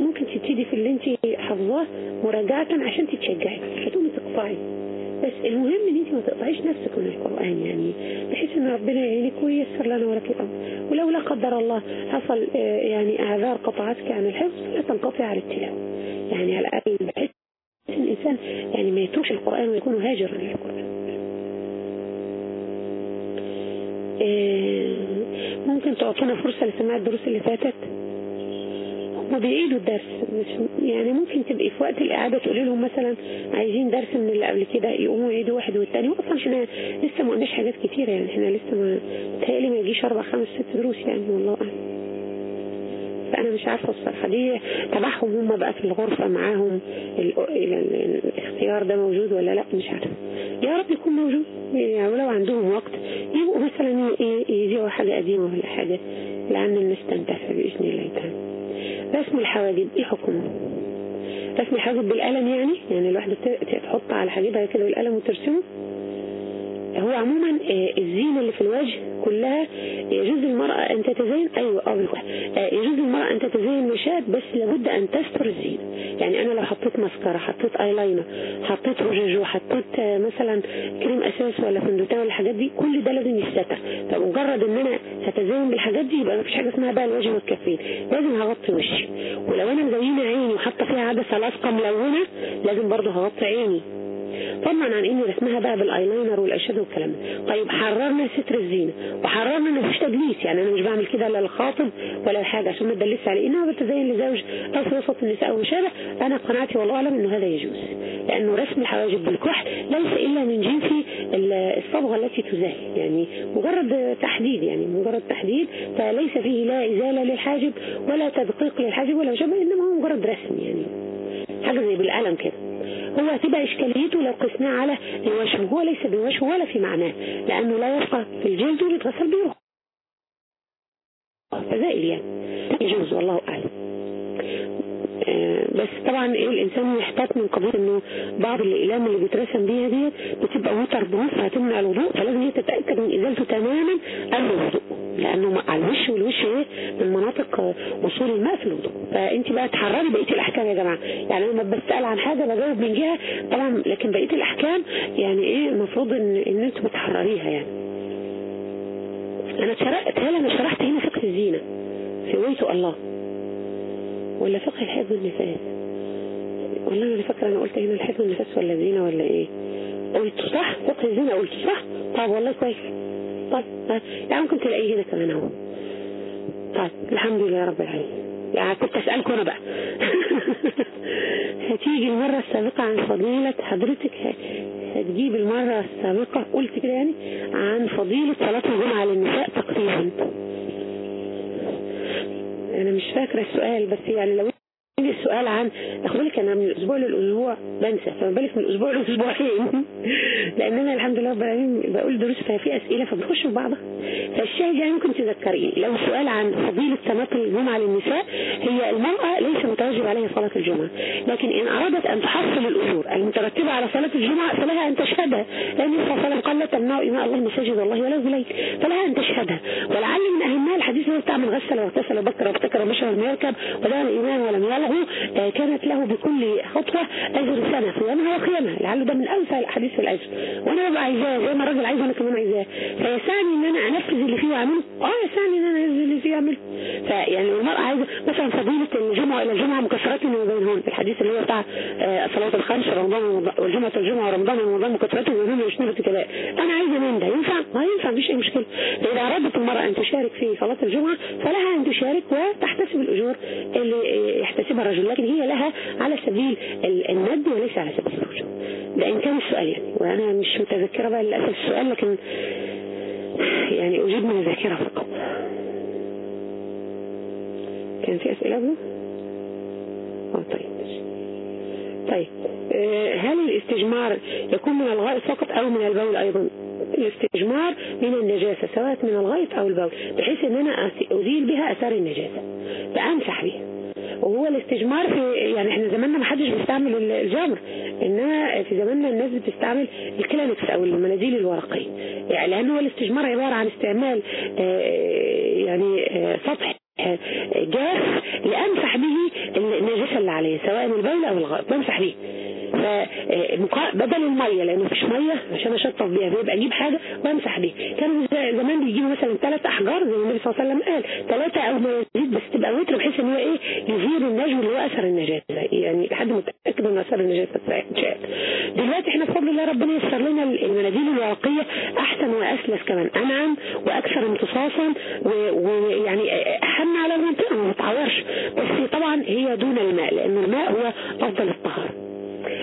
ممكن تبتدي في اللي انت حافظاه مراجعة عشان تتشجعي هتقومي تقطعي. بس المهم إن أنت ما تقطعيش نفسك من القرآن يعني بحيث إن ربنا يعينك وييسر لنا ولك الأمر. ولو لا قدر الله حصل يعني اعذار قطعتك عن الحفظ لا تنقطع على التلاوة. يعني على الأقل بحيث إن الإنسان يعني ما يتركش القرآن ويكون هاجرا للقرآن ممكن تعطونا فرصة لسماع الدروس اللي فاتت؟ هما بيعيدوا الدرس يعني ممكن تبقي في وقت الإعادة تقولي لهم مثلا عايزين درس من اللي قبل كده يقوموا يعيدوا واحد والتاني. وأصلا إحنا لسه ما قلناش حاجات كتيرة يعني إحنا لسه ما تهيألي ما يجيش أربع خمس ست دروس يعني والله. أعلم فأنا مش عارفة الصراحة دي تبعهم هم بقى في الغرفة معاهم الاختيار ده موجود ولا لأ؟ مش عارفة. يا رب يكون موجود يعني ولو عندهم وقت يبقوا مثلا يذيعوا حاجة قديمة ولا حاجة لأن الناس تنتفع بإذن الله تعالى رسم الحواجب إيه حكمه؟ رسم الحاجب بالقلم يعني؟ يعني الواحدة تحط على حاجبها كده بالقلم وترسمه؟ هو عموما آه، الزينة اللي في الوجه كلها يجوز للمرأة أن تتزين أيوة آه يجوز للمرأة أن تتزين مشات بس لابد أن تستر الزينة. يعني أنا لو حطيت مسكرة حطيت أيلاينر حطيت روجاجو حطيت آه، مثلا كريم أساس ولا فندوتان ولا الحاجات دي كل ده لازم يستتر. فمجرد أن أنا هتزين بالحاجات دي يبقى مفيش حاجة اسمها بقى الوجه والكفين. لازم هغطي وشي. ولو أنا مزينة عيني وحاطة فيها عدسة لاصقة ملونة لازم برضه هغطي عيني. فضلا عن إني رسمها بقى بالأيلاينر والأشد والكلام ده. طيب حررنا ستر الزينه وحررنا ان مفيش تدليس يعني أنا مش بعمل كده لا للخاطب ولا حاجة عشان ما تدلس عليه انما بتزين لزوج أو في وسط النساء أو شابه أنا قناعتي والله أعلم إنه هذا يجوز لأنه رسم الحواجب بالكحل ليس إلا من جنس الصبغة التي تزال يعني مجرد تحديد يعني مجرد تحديد فليس فيه لا إزالة للحاجب ولا تدقيق للحاجب ولا شبه انما هو مجرد رسم يعني. حاجة زي بالقلم كده. هو هتبقى إشكاليته لو قسناه على الوشم هو ليس بوشم ولا في معناه لأنه لا يبقى في الجلد ويتغسل بيه فزائل يعني. يجوز والله أعلم. آه، بس طبعا إيه الإنسان يحتاط من قضيه إنه بعض الإقلام اللي بيترسم بيها ديت بتبقى وتر بروف فهتمنع الوضوء فلازم هي تتاكد من إزالته تماما قبل الوضوء. لأنه على الوش والوش إيه؟ من مناطق وصول الماء في الوضوء فأنت بقى تحرري بقية الأحكام يا جماعة. يعني أنا لما بسال عن حاجة بجاوب من جهة طبعا لكن بقية الأحكام يعني إيه؟ المفروض إن إن أنتوا بتحرريها يعني. أنا شرحت هل أنا شرحت هنا فقه الزينة؟ في ويته الله. ولا فقه الحيض والنفاس؟ والله أنا فاكرة أنا قلت هنا الحيض والنفاس ولا زينة ولا إيه؟ قلت صح؟ فقه الزينة قلت صح؟ طب والله كويس. طيب يعني ممكن تلاقيه هنا كمان أهو. طيب الحمد لله رب العالمين. يعني كنت أسألكم أنا بقى. هتيجي المرة السابقة عن فضيلة حضرتك هتجيب المرة السابقة قلت كده يعني عن فضيلة صلاة الجمعة للنساء تقريبا. أنا مش فاكرة السؤال بس يعني لو السؤال عن خد بالك أنا من الأسبوع للأسبوع بنسى فما بالك من الأسبوع لأسبوعين. لأن أنا الحمد لله رب العالمين بقول دروس ففي أسئلة فبنخش في بعضها. فالشاهد يعني ممكن تذكري لو سؤال عن فضيلة صلاه الجمعة للنساء هي المرأة ليس متوجب عليها صلاة الجمعة لكن إن أرادت أن تحصل الأجور المترتبة على صلاة الجمعة فلها أن تشهدها. لأن صلى الله عليه وسلم قال لا تمنعوا إماء الله مساجد الله ولا بليل فلها أن تشهدها. ولعل من أهمها الحديث اللي بتاع من غسل واغتسل وبكر وابتكر ومشى ولم يركب ودعا الإمام ولم يلغو آه، كانت له بكل خطوة أجر سنة. صيامها وقيامها لعله ده من أوسع الأحاديث في الأجر وأنا ببقى عايزاه زي ما الراجل عايز أنا كمان عايزاه. فيسعني إن أنا أنفذ اللي فيه وأعمله؟ أه يسعني إن أنا أنفذ اللي فيه وأعمله. فيعني المرأة عايزة مثلا فضيلة الجمعة إلى الجمعة مكفرات من بينهن. الحديث اللي هو بتاع آه، صلاة الخمس رمضان والجمعة الجمعة ورمضان ورمضان مكفرات من بينهن ويشمل ارتكابات أنا عايزة من ده. ينفع؟ ما ينفع مفيش أي مشكلة. فإذا أرادت المرأة أن تشارك في صلاة الجمعة فلها أن تشارك وتحتسب الأجور اللي يحتسبها الرجل لكن هي لها على سبيل الند وليس على سبيل الرجوع ده إن كان السؤال يعني. وأنا مش متذكرة بقى للأسف السؤال لكن يعني أجيب من الذاكرة فقط. كان في أسئلة بنا؟ آه طيب طيب آه، هل الاستجمار يكون من الغائط فقط أو من البول أيضا؟ الاستجمار من النجاسة سواء من الغائط أو البول بحيث أن أنا أزيل بها أثار النجاسة. فأمسح بها وهو الاستجمار في يعني إحنا زماننا ما حدش بيستعمل الجمر. إنما في زماننا الناس بتستعمل الكلانكس أو المناديل الورقية. يعني لأنه الاستجمار عبارة عن استعمال آه، يعني آه، سطح آه، جاف لأمسح به النجاسة اللي عليه سواء البول أو الغائط بمسح به. بدل المية لأنه مفيش مية عشان اشطف بيها بيبقى أجيب حاجة وأمسح بيها. كانوا زمان بيجيبوا مثلا ثلاث أحجار زي النبي صلى الله عليه وسلم قال. ثلاثة أو ما يزيد بس تبقى وتر بحيث إن هو إيه؟ يزيل النجم اللي هو أثر النجاة. يعني لحد متأكد إن أثر النجاة اتشال. دلوقتي إحنا بفضل الله ربنا يسر لنا المناديل الورقية أحسن وأسلس كمان. أنعم وأكثر امتصاصا ويعني أحن على المنطقة ما بتعورش بس طبعا هي دون الماء لأن الماء هو أفضل الطهارة.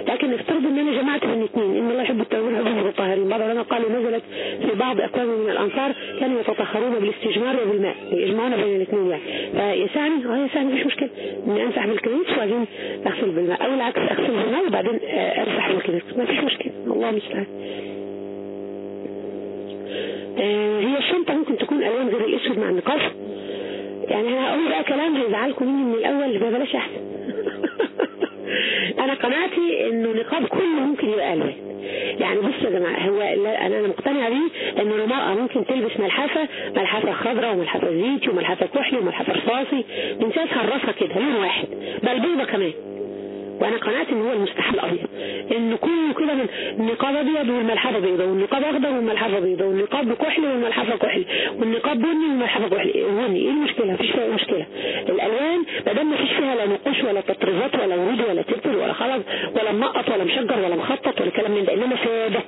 لكن افترض ان أنا جمعت بين الاثنين إن الله يحب التوابين ويحب المتطهرين بعض العلماء قالوا نزلت في بعض اقوام من الأنصار كانوا يتطهرون بالاستجمار وبالماء يجمعون بين الاثنين يعني. فيسعني آه يسعني مفيش مشكلة. إني أمسح بالكريس وبعدين أغسل بالماء أو العكس أغسل بالماء وبعدين آه، أمسح ما فيش مشكلة. الله المستعان. آه، هي الشنطة ممكن تكون ألوان غير الأسود مع النقاش. يعني أنا هقول بقى كلام هيزعلكم مني من الأول ما بلاش أحسن. أنا قناعتي إنه نقاب كله ممكن يبقى الوان يعني بصوا يا جماعة هو أنا مقتنعة بيه إنه المرأة ممكن تلبس ملحفة ملحفة خضراء وملحفة زيتي وملحفة كحلي وملحفة رصاصي بنساسها الرصة كده لون واحد؟ بل بيضة كمان. وأنا قنعت إن هو المستحب الابيض ان كله كده من النقاب أبيض والملحفة بيضاء والنقاب أخضر والملحفة بيضاء والنقاب كحل والملحفة كحل والنقاب بني والملحفة كحل بني إيه المشكلة؟ مفيش فيها مشكلة. الألوان ما دام مفيش فيها لا نقوش ولا تطريزات ولا ورود ولا تبتل ولا خلط ولا منقط ولا مشجر ولا مخطط ولا كلام من ده إنما ساده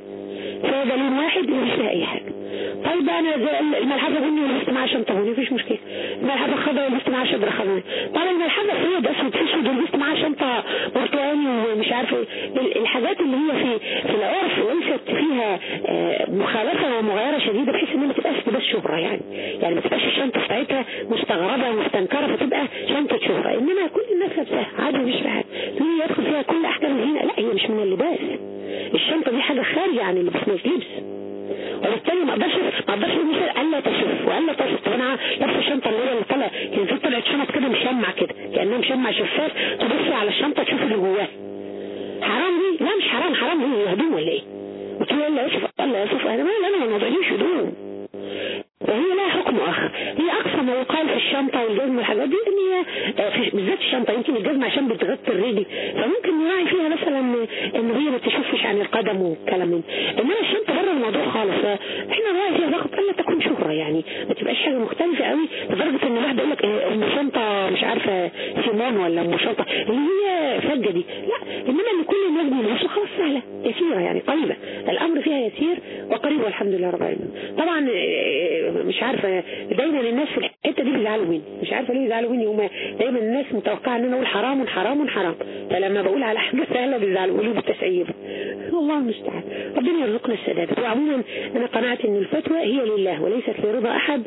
ساده لون واحد مفيش فيها أي حاجة. طيب أنا الملحفة بني ولبست معاها شنطه بني مفيش مشكلة. الملحفة خضراء ولبست معاها شجره خضراء طب الملحفة سود أسود أسود ولبست معاها شنطه برتقاني ومش عارفة إيه. الحاجات اللي هي في في العرف ليست فيها مخالفة ومغايرة شديدة بحيث ان ما تبقاش بس شهرة يعني. يعني ما تبقاش الشنطة بتاعتها مستغربة ومستنكرة فتبقى شنطة شهرة. إنما كل الناس لابساها عادي مش حاجة تقول يدخل فيها كل أحكام الزينه لا هي مش من اللباس. الشنطة دي حاجة خارجة عن اللبس مش لبس. وبالتالي ما أقدرش ما أقدرش مثل الا تشوف والا تصف طب أنا لابسه الشنطة اللي هي اللي طلع كان في طلعت شنط كده مشمع كده كأنها مشمع شفاف تبصي على الشنطة تشوف اللي جواها. حرام دي؟ لا مش حرام حرام دي هدوم ولا إيه؟ وتقول الا يوسف الا يوسف أنا ما أنا ما هدوم. وهي لها حكم آخر. هي أقصى ما يقال في الشنطه والجزم والحاجات دي إن هي في بالذات الشنطه يمكن الجزمه عشان بتغطي الرجل فممكن نراعي فيها مثلا إن هي ما تشوفش عن القدم والكلام من إنما الشنطه بره الموضوع خالص. إحنا نراعي فيها فقط ألا تكون شهرة يعني. ما تبقاش حاجة مختلفة قوي لدرجة إن الواحد يقول لك أم شنطه مش عارفة سيمون ولا أم شنطه اللي هي فجة دي. لا إنما إن كل الناس بيلبسوا خلاص سهلة. يسيرة يعني قريبة. الأمر فيها يسير وقريب والحمد لله رب العالمين. طبعا مش عارفة دايما الناس في الحتة دي بيزعلوا مني. مش عارفة ليه بيزعلوا مني هم دايما الناس متوقعة إن أنا أقول حرام حرام حرام فلما بقول على حاجة سهلة بيزعلوا يقولوا بالتسعير الله المستعان. ربنا يرزقنا السداد وعموما أنا قنعت إن الفتوى هي لله وليست لرضا أحد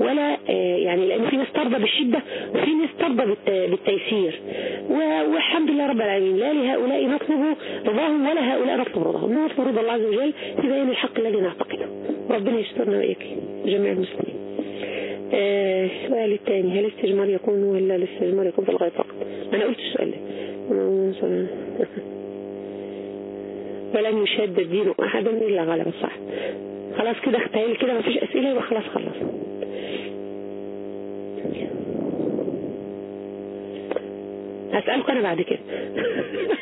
ولا يعني لأن في ناس ترضى بالشدة وفي ناس ترضى بالتيسير. والحمد لله رب العالمين. لا لهؤلاء نطلب رضاهم ولا هؤلاء نطلب رضاهم. نطلب رضا الله عز وجل في بيان الحق الذي نعتقده. ربنا يسترنا وإياك. جميع المسلمين. السؤال الثاني هل الاستجمار يكون ولا الاستجمار يكون في الغاية فقط أنا قلت السؤال ولن يشاد الدين احدا إلا غلب صح خلاص كده اختيل كده مفيش أسئلة يبقى خلاص خلص. هسألكم أنا بعد كده.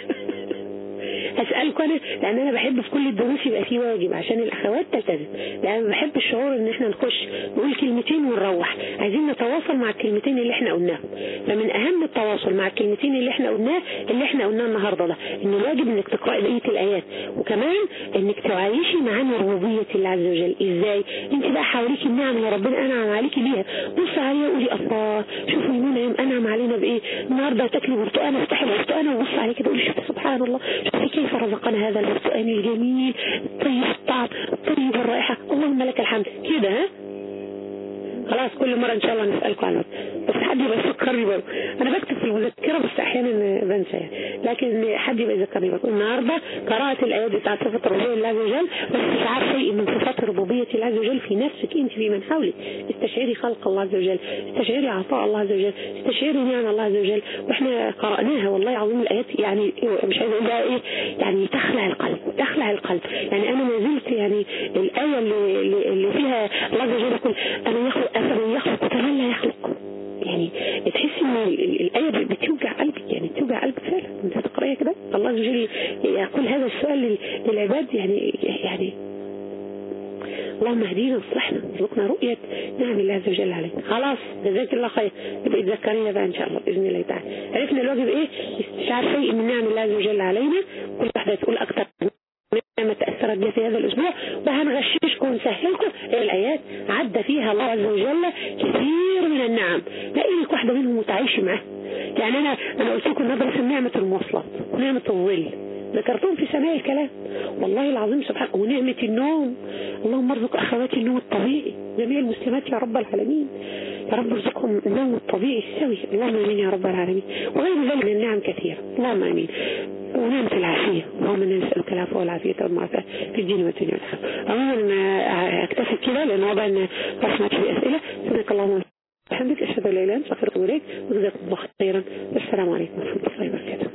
هسألكم أنا لأن أنا بحب في كل الدروس يبقى فيه واجب عشان الأخوات تلتزم. لأن بحب الشعور إن إحنا نخش نقول كلمتين ونروح. عايزين نتواصل مع الكلمتين اللي إحنا قلناهم. فمن أهم التواصل مع الكلمتين اللي إحنا قلناه اللي إحنا قلناه النهارده ده إن الواجب إنك تقرأي بقية الآيات. وكمان إنك تعيشي معاني ربوبيه الله عز وجل. إزاي؟ أنت بقى حواليك النعم اللي ربنا انعم عليكي بيها. بص عليها وقولي الله شوفوا المنعم أنعم علينا بإيه. النهارده تاكلي برتقانة افتحي البرتقانه وبص عليه كده قولي سبحان الله. كيف رزقنا هذا البرتقان الجميل طيب الطعم طيب الرائحة. اللهم لك الحمد. كده ها؟ خلاص كل مرة إن شاء الله نسألكم عنه بس حد يبقى يفكرني برضه أنا بكتب في المذكرة بس أحيانا بنسى. لكن حد يبقى يذكرني برضه النهاردة قراءة الآيات بتاعت صفة الربوبية لله عز وجل بس استشعار شيء من صفات ربوبية الله عز وجل في نفسك أنت في من حولك. استشعري خلق الله عز وجل استشعري عطاء الله عز وجل استشعري نعم الله عز وجل. وإحنا قرأناها والله عظيم الآيات يعني مش عايز أقول إيه يعني تخلع القلب تخلع القلب. يعني أنا ما زلت يعني الايه اللي, اللي فيها الله عز وجل يقول أنا يخلق أفمن يخلق كمن لا يخلق. يعني تحس ان الآية بتوجع قلبك يعني بتوجع قلبك فعلا. أنت تقرأيها كده؟ الله عز وجل يقول هذا السؤال للعباد يعني يعني اللهم اهدينا واصلحنا ارزقنا رؤية. نعم الله عز وجل علينا خلاص جزاك الله خير. يبقى تذكرينا بقى إن شاء الله بإذن الله تعالى. عرفنا الواجب إيه؟ استشعار شيء من نعم الله عز وجل علينا. كل واحدة تقول أكتر نعمة تأثرت في هذا الأسبوع وهنغششكم ونسهلكم الآيات عدى فيها الله عز وجل كثير من النعم. لاقي لك واحدة منهم متعايش معاه يعني أنا أنا قلت لكم ندرس نعمة المواصلات ونعمة الظل. ذكرتهم في سماع الكلام. والله العظيم سبحانه ونعمة النوم. اللهم ارزق أخواتي النوم الطبيعي. جميع المسلمات يا رب العالمين. يا رب ارزقهم النوم الطبيعي السوي. اللهم آمين يا رب العالمين. وغير ذلك من النعم كثيرة. اللهم آمين. ونعمة العافية. اللهم نسألك العفو والعافية والمعافاة في الدين والدنيا والآخرة. عموما أكتفي كده لأن وضع ان رسمت في أسئلة. سبحانك اللهم وبحمدك. أشهد أن لا إله إلا أنت. أستغفرك وأتوب إليك. وجزاكم الله خيرا. والسلام عليكم ورحمة الله وبركاته.